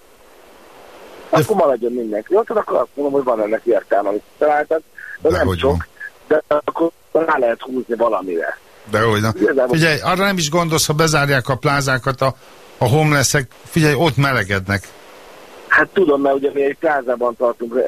Akkor maradjon mindenki. Ott akkor azt mondom, hogy van ennek értelme, amit találtak, de, de nem sok, van. de akkor rá lehet húzni valamire. De hogy na. Figyelj, arra nem is gondolsz, ha bezárják a plázákat a, a homelessek, figyelj, ott melegednek. Hát tudom, mert ugye mi egy plázában tartunk e,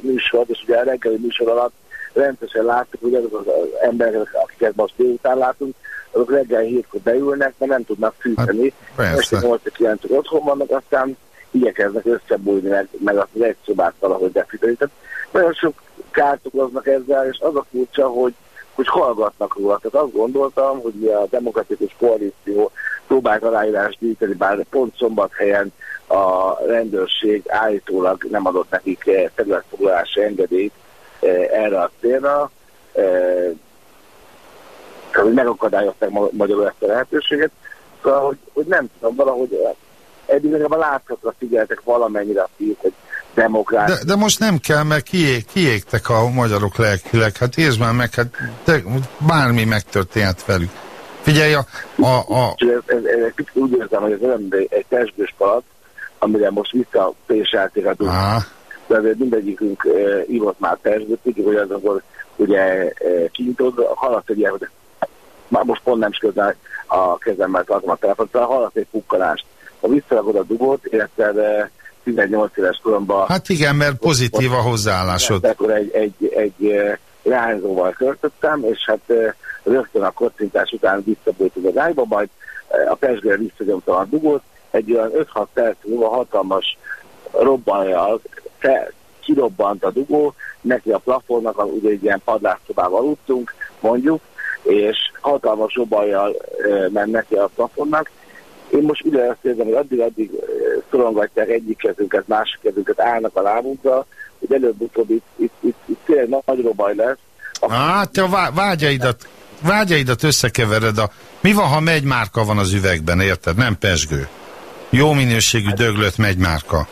műsort, és ugye a reggeli műsor alatt rendszeresen láttuk, hogy azok az emberek, akiket most délután látunk, azok reggel hétkor beülnek, mert nem tudnak fűteni. Hát, este 8 9 otthon vannak, aztán igyekeznek összebújni, meg, meg azt az egy szobát valahogy befűteni. Tehát nagyon sok kárt okoznak ezzel, és az a furcsa, hogy hogy hallgatnak róla. Tehát azt gondoltam, hogy mi a demokratikus koalíció próbált aláírást gyűjteni, bár pont szombathelyen a rendőrség állítólag nem adott nekik eh, területfoglalási engedélyt eh, erre a célra, eh, hogy megakadályozták magyarul ezt a lehetőséget. Szóval, hogy, hogy nem tudom, valahogy eddig legalább látszatra figyeltek valamennyire a fiúk, hogy demokrácia. De, de most nem kell, mert kiég, kiégtek a magyarok lelkileg. Hát már meg, hát te, bármi megtörténhet velük. Figyelj, a... a, a... Ez, ez, ez, ez, úgy érzem, hogy ez olyan egy testbős palat, amire most visszapéselték a dugót. De azért mindegyikünk e, ívott már testbőt, tudjuk, hogy azokon ugye e, kintod, haladt egy ilyen, már most pont nem is közel a kezemmel tartom a telefont, haladt egy pukkanást. Ha visszaragod a dugót, illetve 18 éves koromban... Hát igen, mert pozitív a hozzáállásod. Akkor egy, egy, egy leányzóval költöttem, és hát rögtön a kocintás után visszabújtunk az ágyba, majd a pesgőre visszagyomtam a dugót, egy olyan 5-6 perc múlva hatalmas robbanjal kirobbant a dugó, neki a plafonnak, ugye egy ilyen padlásszobával aludtunk, mondjuk, és hatalmas robbanjal ment neki a plafonnak. Én most ide azt érzem, hogy addig-addig szorongatják egyik kezünket, másik kezünket, állnak a lábunkra, hogy előbb-utóbb itt, itt, itt, itt tényleg nagy robaj lesz. Hát, a vágyaidat, vágyaidat összekevered. A... Mi van, ha márka van az üvegben, érted? Nem pesgő. Jó minőségű döglött márka.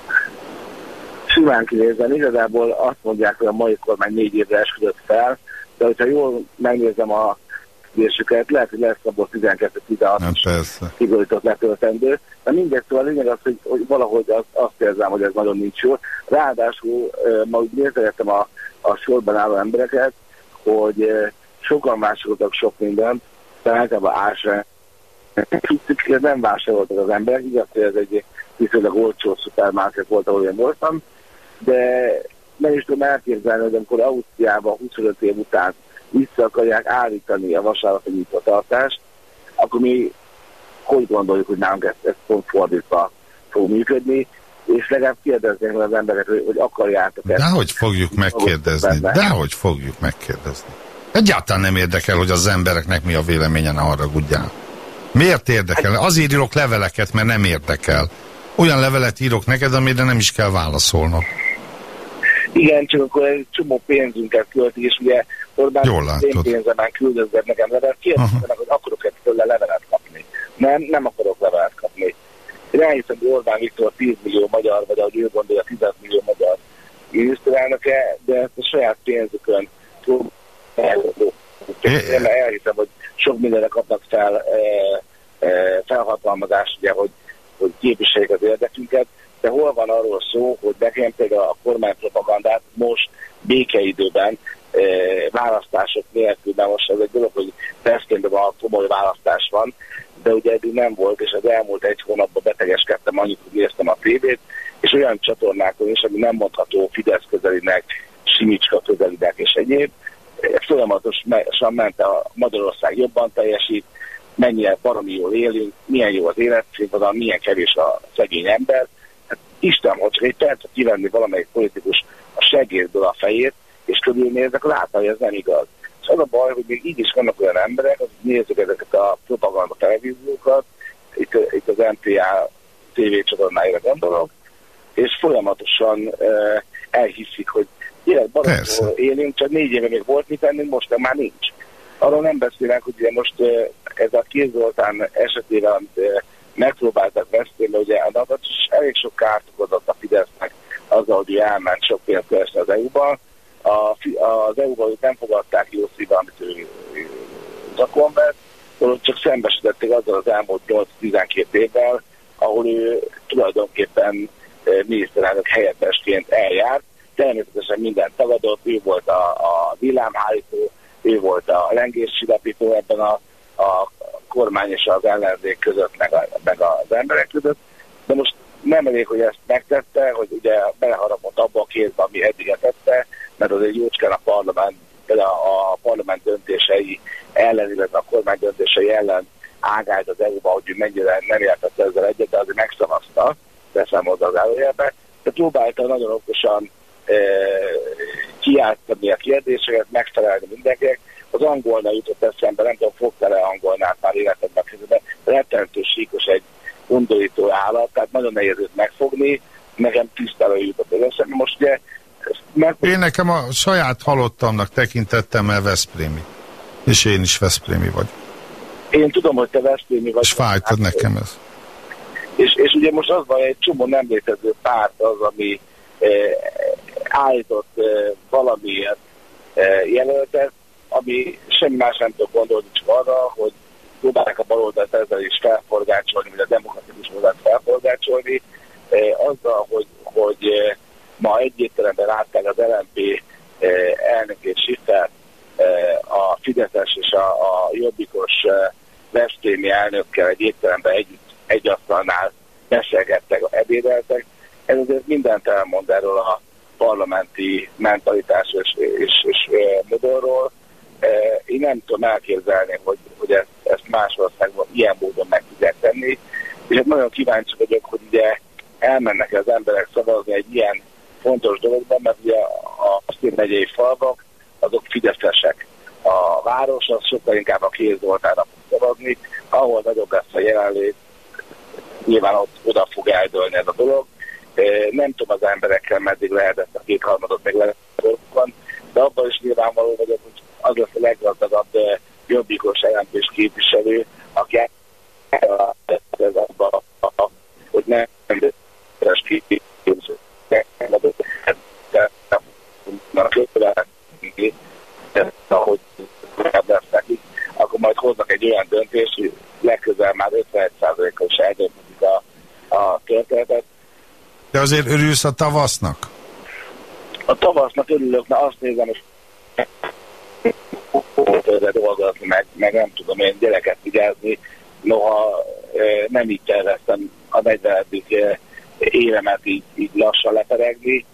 Simán kinézem, igazából azt mondják, hogy a mai kormány négy évre esküdött fel, de hogyha jól megnézem a kérdésüket, lehet, hogy lesz abból 12-16 kiborított letöltendő, de mindegy, szóval a lényeg az, hogy, hogy valahogy az, azt érzem, hogy ez nagyon nincs jó. Ráadásul ma úgy nézegettem a, a sorban álló embereket, hogy sokan vásároltak sok mindent, de általában ásra nem vásároltak az emberek, igaz, hogy ez egy viszonylag olcsó szupermarket volt, ahol én voltam, de nem is tudom elképzelni, hogy amikor Ausztriában 25 év után vissza akarják állítani a vasárnapi nyitvatartást, akkor mi hogy gondoljuk, hogy nálunk ezt, ezt pont fordítva fog működni, és legalább kérdeznénk az embereket, hogy, hogy akarjátok ezt. Dehogy fogjuk megkérdezni, dehogy fogjuk megkérdezni. Egyáltalán nem érdekel, hogy az embereknek mi a véleményen arra gudjál. Miért érdekel? Azért írok leveleket, mert nem érdekel. Olyan levelet írok neked, amire nem is kell válaszolnod. Igen, csak akkor egy csomó pénzünket költi, és ugye Orbán Jól én pénzemen küldözget nekem levelet, kérdeztek, hogy akarok-e tőle levelet kapni. Nem, nem akarok levelet kapni. Én elhiszem, hogy Orbán Viktor 10 millió magyar, vagy ahogy ő gondolja, 10 millió magyar miniszterelnöke, de ezt a saját pénzükön én elhiszem, hogy sok mindenre kapnak fel e, e, felhatalmazást, ugye, hogy, hogy képviseljék az érdekünket, de hol van arról szó, hogy nekem például a kormánypropagandát most békeidőben e, választások nélkül, de most ez egy dolog, hogy Peszkénben van komoly választás van, de ugye eddig nem volt, és az elmúlt egy hónapban betegeskedtem annyit, hogy néztem a tévét, és olyan csatornákon is, ami nem mondható Fidesz közelinek, Simicska közelinek és egyéb, folyamatosan ment a Magyarország jobban teljesít, mennyire baromi jól élünk, milyen jó az életszínvonal, milyen kevés a szegény ember. Hát Isten, hogy csak egy percet kivenni valamelyik politikus a segédből a fejét, és körülnéznek, látja, hogy ez nem igaz. És az a baj, hogy még így is vannak olyan emberek, akik nézzük ezeket a propaganda televíziókat, itt, itt az MTA TV csatornáira gondolok, és folyamatosan uh, elhiszik, hogy életbaromból élünk, csak négy éve még volt mit tenni, most már nincs. Arról nem beszélek, hogy ugye most ez a Kéz Zoltán esetében, amit megpróbáltak beszélni, ugye a is elég sok kárt okozott a Fidesznek azzal, hogy elment sok pénzt keresni az EU-ba. Az EU-ban nem fogadták jó szívvel, amit ő zakon vett, csak szembesítették azzal az elmúlt 8-12 évvel, ahol ő tulajdonképpen miniszterelnök helyettesként eljárt, természetesen minden tagadott, ő volt a, a villámhárító, ő volt a lengéscsillapító ebben a, a kormány és az ellenzék között, meg, a, meg az emberek között, de most nem elég, hogy ezt megtette, hogy ugye beleharapott abba a kézbe, ami eddig tette, mert az egy jócskán a parlament, például a parlament döntései ellen, illetve a kormány döntései ellen ágált az EU-ba, hogy mennyire nem értett ezzel egyet, de azért megszavazta, beszámolt az előjelbe, de próbálta nagyon okosan kiáltani a kérdéseket, megfelelni mindenkinek. Az angolnál jutott eszembe, nem tudom, fogtál-e angolnál már életedben közben, rettentő síkos egy undorító állat, tehát nagyon nehéz őt megfogni, nekem tisztára jutott az eszembe. Most ugye meg... Én nekem a saját halottamnak tekintettem el Veszprémi. És én is Veszprémi vagy. Én tudom, hogy te Veszprémi vagy. És fájtad nekem ez. És, és ugye most az van, egy csomó nem létező párt az, ami eh, állított valamilyen jelöltet, ami semmi más nem tud gondolni, csak arra, hogy próbálják a baloldalt ezzel is felforgácsolni, vagy a demokratikus oldalt felforgácsolni, azzal, hogy, hogy ma egy étteremben látták az LNP elnökét Schiffer, a Fideszes és a, a Jobbikos Veszprémi elnökkel egy étteremben együtt egy asztalnál beszélgettek, ebédeltek. Ez azért mindent elmond erről a parlamenti mentalitás és, és, és modorról. Én nem tudom elképzelni, hogy, hogy ezt, ezt más országban ilyen módon meg tudják tenni, és hát nagyon kíváncsi vagyok, hogy ugye elmennek az emberek szavazni egy ilyen fontos dologban, mert ugye a Szín megyei falvak, azok fideszesek. A város az sokkal inkább a kézdoltára fog szavazni, ahol nagyobb lesz a jelenlét, nyilván ott oda fog eldőlni ez a dolog. Nem tudom az emberekkel meddig lehet ezt a kétharmadot meg lehet de abban is nyilvánvaló vagyok, hogy az lesz a leggazdagabb jobbikos jelentés képviselő, aki ez abba, hogy nem képviselő ahogy lesz nekik, akkor majd hoznak egy olyan döntést, hogy legközelebb már 51%-os eldöntik a, a történetet. De azért örülsz a tavasznak? A tavasznak örülök, mert azt nézem, hogy dolgozni, meg, meg nem tudom én gyereket vigyázni, noha nem így terveztem a 40. évemet így, így lassan leperegni,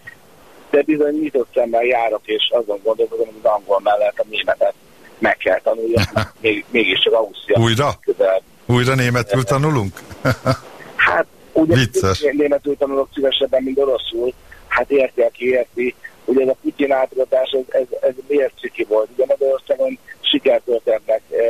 de bizony nyitott szemmel járok, és azon gondolkodom, hogy az angol mellett a németet meg kell tanuljam, (laughs) még, mégiscsak Ausztria. Újra? Közel. Újra németül tanulunk? (laughs) hát, ugye Vicces. németül tanulok szívesebben, mint oroszul. Hát érti, aki érti. Ugye ez a Putyin átadás, ez, ez, ez miért ciki volt? Ugye Magyarországon sikertörténetnek e,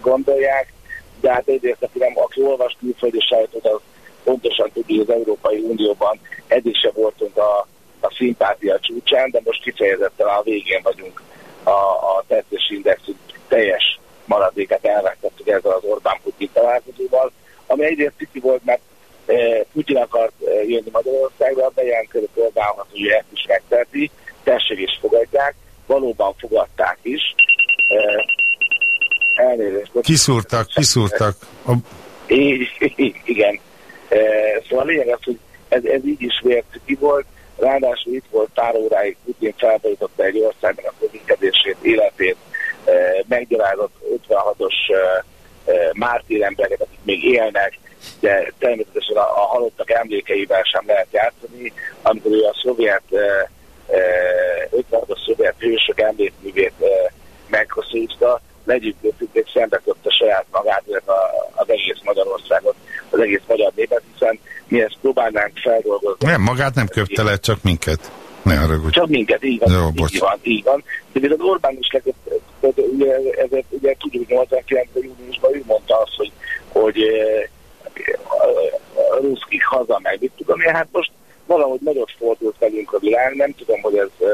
gondolják, de hát egyrészt, aki, nem, aki olvas külföldi sajtot, az pontosan tudja, hogy az Európai Unióban eddig se voltunk a a szimpátia csúcsán, de most kifejezetten a végén vagyunk a, a tetszési index teljes maradéket elvesztettük ezzel az Orbán-Putin találkozóval, ami egyrészt ciki volt, mert e, Putin akart e, jönni Magyarországra, bejelentkezett Orbánhoz, hogy ezt is megteheti, tessék is fogadják, valóban fogadták is. E, elnézést. Kiszúrtak, kiszúrtak. A... É, igen. Szóval a lényeg az, hogy ez, ez így is vért ki volt, Ráadásul itt volt pár óráig Putin felborította egy országban a közlekedését, életét, meggyalázott 56-os mártír emberek, akik még élnek, de természetesen a, a halottak emlékeivel sem lehet játszani, amikor ő a szovjet 56-os szovjet hősök emlékművét meghosszította, legyűjtöttük, szembe a saját magát, az egész Magyarországot, az egész magyar népet, hiszen mi ezt próbálnánk feldolgozni. Nem, magát nem köpte le, csak minket. Ne haragudj. Csak minket, így van. Jó, így van, így van. De még az Orbán is leköt, ugye, ezért, ugye tudjuk, hogy 89. júniusban ő mondta azt, hogy, hogy a ruszkik haza meg, mit tudom én, hát most valahogy nagyot fordult velünk a világ, nem tudom, hogy ez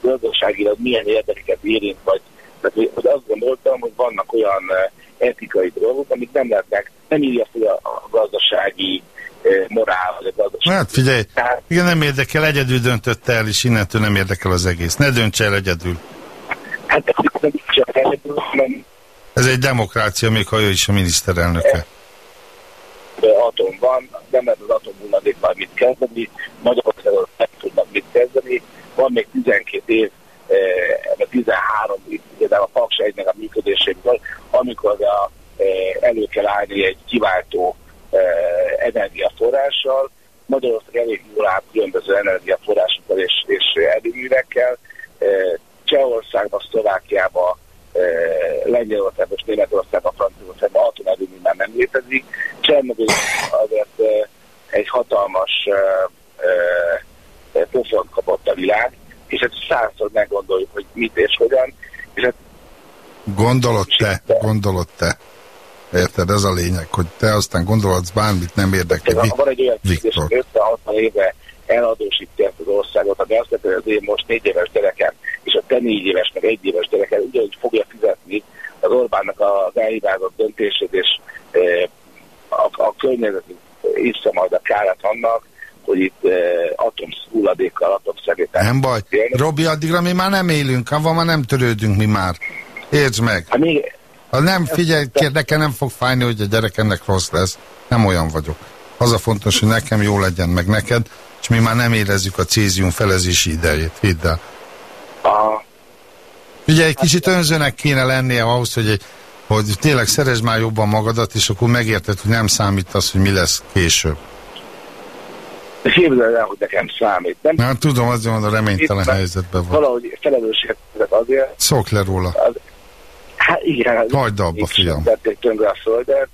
gazdaságilag milyen érdekeket érint, vagy tehát hogy azt gondoltam, hogy vannak olyan etikai dolgok, amik nem lehetnek, nem írja fel a gazdasági morál, vagy a gazdaság. Hát figyelj, Tehát, igen, nem érdekel, egyedül döntött el, és innentől nem érdekel az egész. Ne dönts el egyedül. Hát nem csak egyedül, hanem... Ez egy demokrácia, még ha ő is a miniszterelnöke. Atom van, nem lehet az atombulladékkal mit kezdeni, Magyarországon nem tudnak mit kezdeni, van még 12 év, eh, 13 év, de a Paks 1 a működéséből, amikor a, elő kell állni egy kiváltó energiaforrással. Magyarország elég jól áll különböző energiaforrásokkal és, és erőművekkel. Eh, Csehországban, Szlovákiában, Lengyelországban és Németországban, Franciaországban atomerőmű már nem létezik. Csernobyl azért egy hatalmas pofont kapott a világ, és hát százszor meggondoljuk, hogy mit és hogyan. És hát gondolod te, gondolod te. Érted? Ez a lényeg, hogy te aztán gondolhatsz bármit, nem érdekel. Mi? Van egy olyan Viktor. 50-60 éve eladósítja ezt az országot, ami azt jelenti, hogy az én most négy éves gyerekem, és a te négy éves, meg egy éves gyerekem ugyanúgy fogja fizetni az Orbánnak az elhibázott döntését, és e, a, a környezet iszta majd a kárat annak, hogy itt e, atomhulladékkal, atomszerétel. Nem baj. Robi, addigra mi már nem élünk, avval már nem törődünk mi már. Értsd meg. Hát még, ha nem, figyelj, nekem nem fog fájni, hogy a gyerekemnek rossz lesz. Nem olyan vagyok. Az a fontos, hogy nekem jó legyen, meg neked, és mi már nem érezzük a cézium felezési idejét. Hidd el. Figyelj, egy kicsit önzőnek kéne lennie ahhoz, hogy, hogy tényleg szeresd már jobban magadat, és akkor megérted, hogy nem számít az, hogy mi lesz később. Képzeld el, hogy nekem számít. Nem? Hát tudom, azért mondom, reménytelen helyzetben van. Valahogy felelősséget azért. Szok le róla. Az, hát igen. Hagyd abba, fiam. Tették tönkre a földet.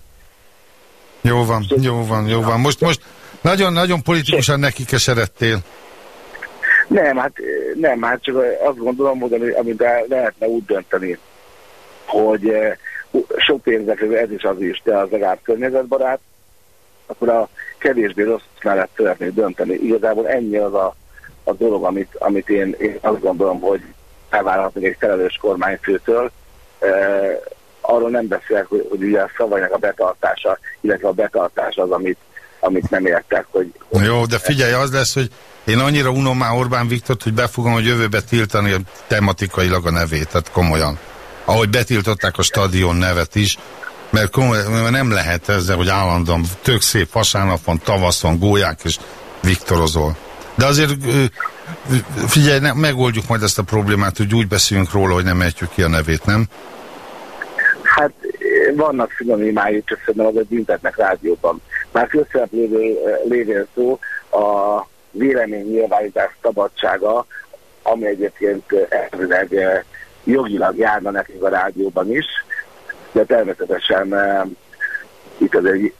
Jó van, jó van, jó van. Most, most nagyon-nagyon politikusan neki keseredtél. Nem, hát nem, hát csak azt gondolom, hogy amit lehetne úgy dönteni, hogy eh, sok pénzek, ez is az is, de az legalább környezetbarát, akkor a kevésbé rossz mellett szeretnék dönteni. Igazából ennyi az a, a dolog, amit, amit én, én azt gondolom, hogy elvárhatnak egy felelős kormányfőtől. Arról nem beszélek, hogy, hogy ugye a szavainak a betartása, illetve a betartás az, amit, amit nem értek. Hogy, hogy Jó, de figyelj, az lesz, hogy én annyira unom már Orbán Viktort, hogy befogom, hogy jövőbe tiltani tematikailag a nevét, tehát komolyan. Ahogy betiltották a stadion nevet is, mert, komoly, mert nem lehet ezzel, hogy állandóan tök szép vasárnap van, tavasz van, gólyák és viktorozol. De azért figyelj, ne, megoldjuk majd ezt a problémát, hogy úgy beszéljünk róla, hogy nem ejtjük ki a nevét, nem? Hát vannak szinonimájuk, csak szerintem azok büntetnek rádióban. Már közszereplőről lévén szó, a vélemény nyilvánítás szabadsága, ami egyébként elvileg jogilag járna nekünk a rádióban is, de természetesen itt az egy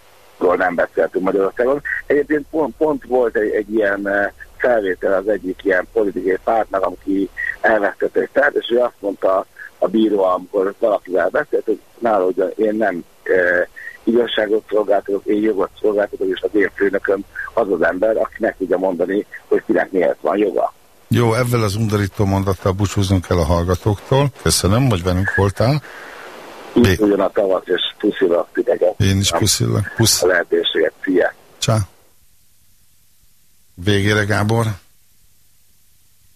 nem beszéltünk Magyarországon. Egyébként pont, pont volt egy, egy ilyen felvétel az egyik ilyen politikai pártnak, aki elvesztette egy tert, és ő azt mondta a bíró, amikor valakivel beszélt, hogy nála, hogy én nem e, igazságot szolgáltatok, én jogot szolgáltatok, és az én főnököm az az ember, aki meg tudja mondani, hogy kinek miért van joga. Jó, ezzel az undorító mondattal búcsúzunk el a hallgatóktól. Köszönöm, hogy velünk voltál. Ugyan a tavasz, és puszilak titeket. Én is puszilak. Pusz. A lehetőséget. Szia. Csá. Végére, Gábor?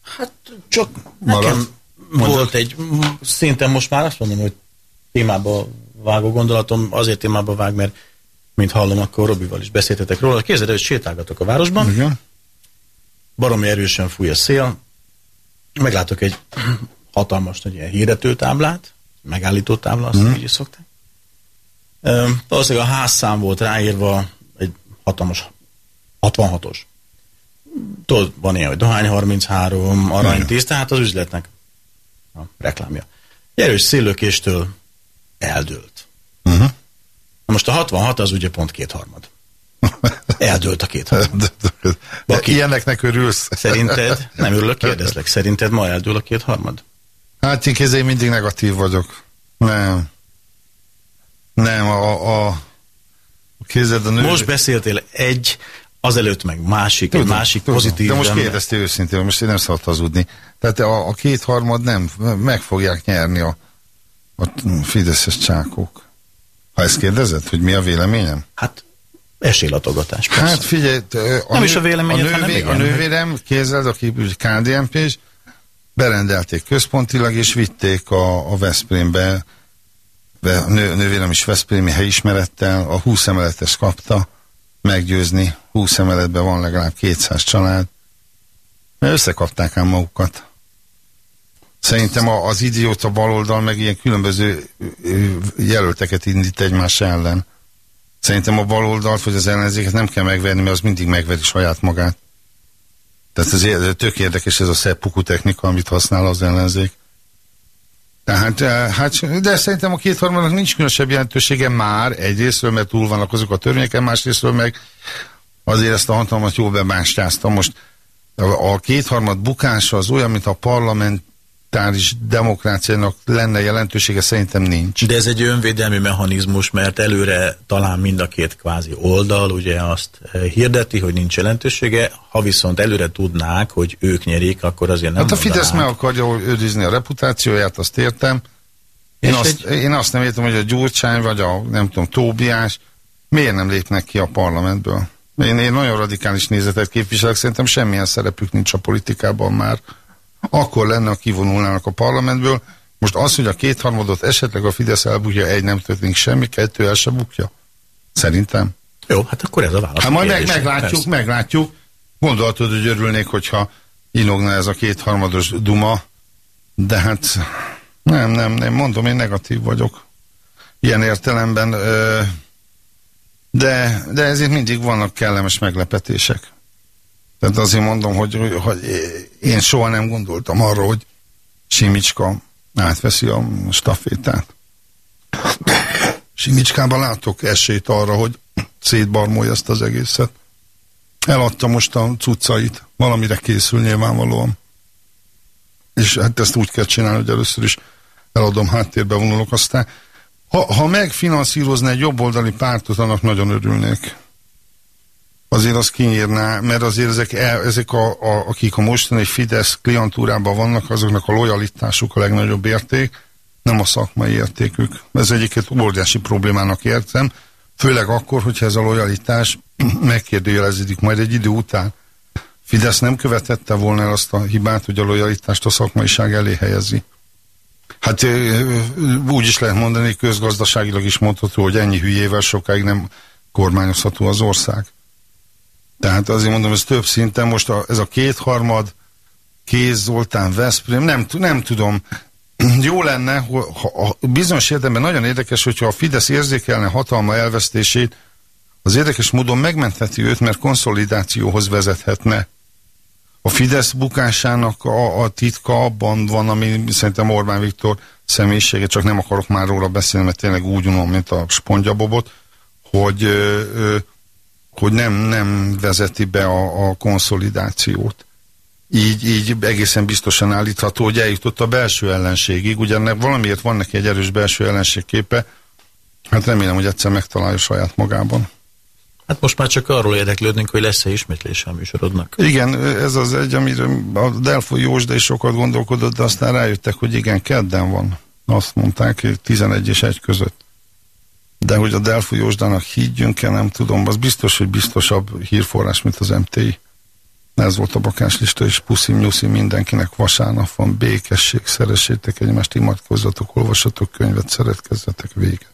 Hát csak Marad. nekem volt egy, szinte most már azt mondom, hogy témába vágó gondolatom, azért témába vág, mert mint hallom, akkor Robival is beszéltetek róla. Képzeld hogy sétálgatok a városban. Igen. Baromi erősen fúj a szél. Meglátok egy (clears throat) hatalmas nagy ilyen hirdetőtáblát, megállító tábla, azt mm. így is szokták. Valószínűleg a házszám volt ráírva egy hatalmas 66-os. Tudod, van ilyen, hogy dohány 33, arany 10, tehát az üzletnek a reklámja. Erős szélőkéstől eldőlt. Uh-huh. Na most a 66 az ugye pont kétharmad. Eldőlt a kétharmad. (laughs) Baki, ilyeneknek örülsz? Szerinted, nem örülök, kérdezlek, szerinted ma eldől a kétharmad? Hát én kézé mindig negatív vagyok. Nem. Nem, a, a kézed a nő... Most beszéltél egy, azelőtt meg másik, tudom, egy másik tudom, pozitív. De most kérdeztél őszintén, most én nem szabad hazudni. Tehát a, a kétharmad nem, meg fogják nyerni a, a fideszes csákok. Ha ezt kérdezed, hogy mi a véleményem? Hát esélatogatás. Persze. Hát figyelj, a, nem nő, is a véleményed, a, nővé, a nővérem, kézzel, aki KDNP-s, berendelték központilag, és vitték a, a Veszprémbe, a nő, nővérem is Veszprémi helyismerettel, a 20 emeletes kapta meggyőzni, 20 emeletben van legalább 200 család, mert összekapták ám magukat. Szerintem az idióta baloldal meg ilyen különböző jelölteket indít egymás ellen. Szerintem a baloldalt vagy az ellenzéket nem kell megverni, mert az mindig megveri saját magát. Tehát ez tök érdekes ez a szeppuku technika, amit használ az ellenzék. Tehát, eh, hát, de szerintem a kétharmadnak nincs különösebb jelentősége már egyrésztről, mert túl vannak azok a törvényeken, másrésztről meg azért ezt a hatalmat jól bebástáztam. Most a kétharmad bukása az olyan, mint a parlament totalitáris demokráciának lenne jelentősége, szerintem nincs. De ez egy önvédelmi mechanizmus, mert előre talán mind a két kvázi oldal ugye azt eh, hirdeti, hogy nincs jelentősége, ha viszont előre tudnák, hogy ők nyerik, akkor azért nem Hát a Fidesz meg akarja őrizni a reputációját, azt értem. Én azt, egy... én azt nem értem, hogy a Gyurcsány vagy a, nem tudom, Tóbiás miért nem lépnek ki a parlamentből. Én, én nagyon radikális nézetet képviselek, szerintem semmilyen szerepük nincs a politikában már akkor lenne, ha kivonulnának a parlamentből. Most az, hogy a kétharmadot esetleg a Fidesz elbukja, egy nem történik semmi, kettő el se bukja. Szerintem. Jó, hát akkor ez a válasz. Hát majd meg, meglátjuk, persze. meglátjuk. Gondoltad, hogy örülnék, hogyha inogna ez a kétharmados duma, de hát nem, nem, nem, mondom, én negatív vagyok. Ilyen értelemben, de, de ezért mindig vannak kellemes meglepetések. Tehát azért mondom, hogy, hogy én soha nem gondoltam arra, hogy Simicska átveszi a stafétát. Simicskában látok esélyt arra, hogy szétbarmolja ezt az egészet. Eladta most a cuccait, valamire készül nyilvánvalóan. És hát ezt úgy kell csinálni, hogy először is eladom, háttérbe vonulok, aztán ha, ha megfinanszírozna egy jobboldali pártot, annak nagyon örülnék. Azért az kinyírná, mert azért ezek, ezek a, a, akik a mostani Fidesz klientúrában vannak, azoknak a lojalitásuk a legnagyobb érték, nem a szakmai értékük. Ez egyiket óriási problémának értem, főleg akkor, hogyha ez a lojalitás (clears throat) megkérdőjeleződik majd egy idő után. Fidesz nem követette volna el azt a hibát, hogy a lojalitást a szakmaiság elé helyezi. Hát úgy is lehet mondani, közgazdaságilag is mondható, hogy ennyi hülyével sokáig nem kormányozható az ország. Tehát azért mondom, ez több szinten, most a, ez a kétharmad, Kéz Zoltán, Veszprém, nem, nem tudom, (clears throat) jó lenne, ha, ha bizonyos értelemben nagyon érdekes, hogyha a Fidesz érzékelne hatalma elvesztését, az érdekes módon megmentheti őt, mert konszolidációhoz vezethetne. A Fidesz bukásának a, a titka abban van, ami szerintem Orbán Viktor személyisége, csak nem akarok már róla beszélni, mert tényleg úgy unom, mint a spongyabobot, hogy, ö, hogy nem, nem vezeti be a, a konszolidációt. Így, így egészen biztosan állítható, hogy eljutott a belső ellenségig, ugyanek valamiért van neki egy erős belső ellenségképe, hát remélem, hogy egyszer megtalálja saját magában. Hát most már csak arról érdeklődnénk, hogy lesz-e ismétlése a műsorodnak. Igen, ez az egy, amire a Delfo Józsda is sokat gondolkodott, de aztán rájöttek, hogy igen, kedden van. Azt mondták, 11 és 1 között. De hogy a Delfo Józsdának higgyünk-e, nem tudom, az biztos, hogy biztosabb hírforrás, mint az MTI. Ez volt a bakáslista, és puszim nyuszi mindenkinek vasárnap van, békesség, szeressétek egymást, imatkozzatok, olvassatok könyvet, szeretkezzetek, vége.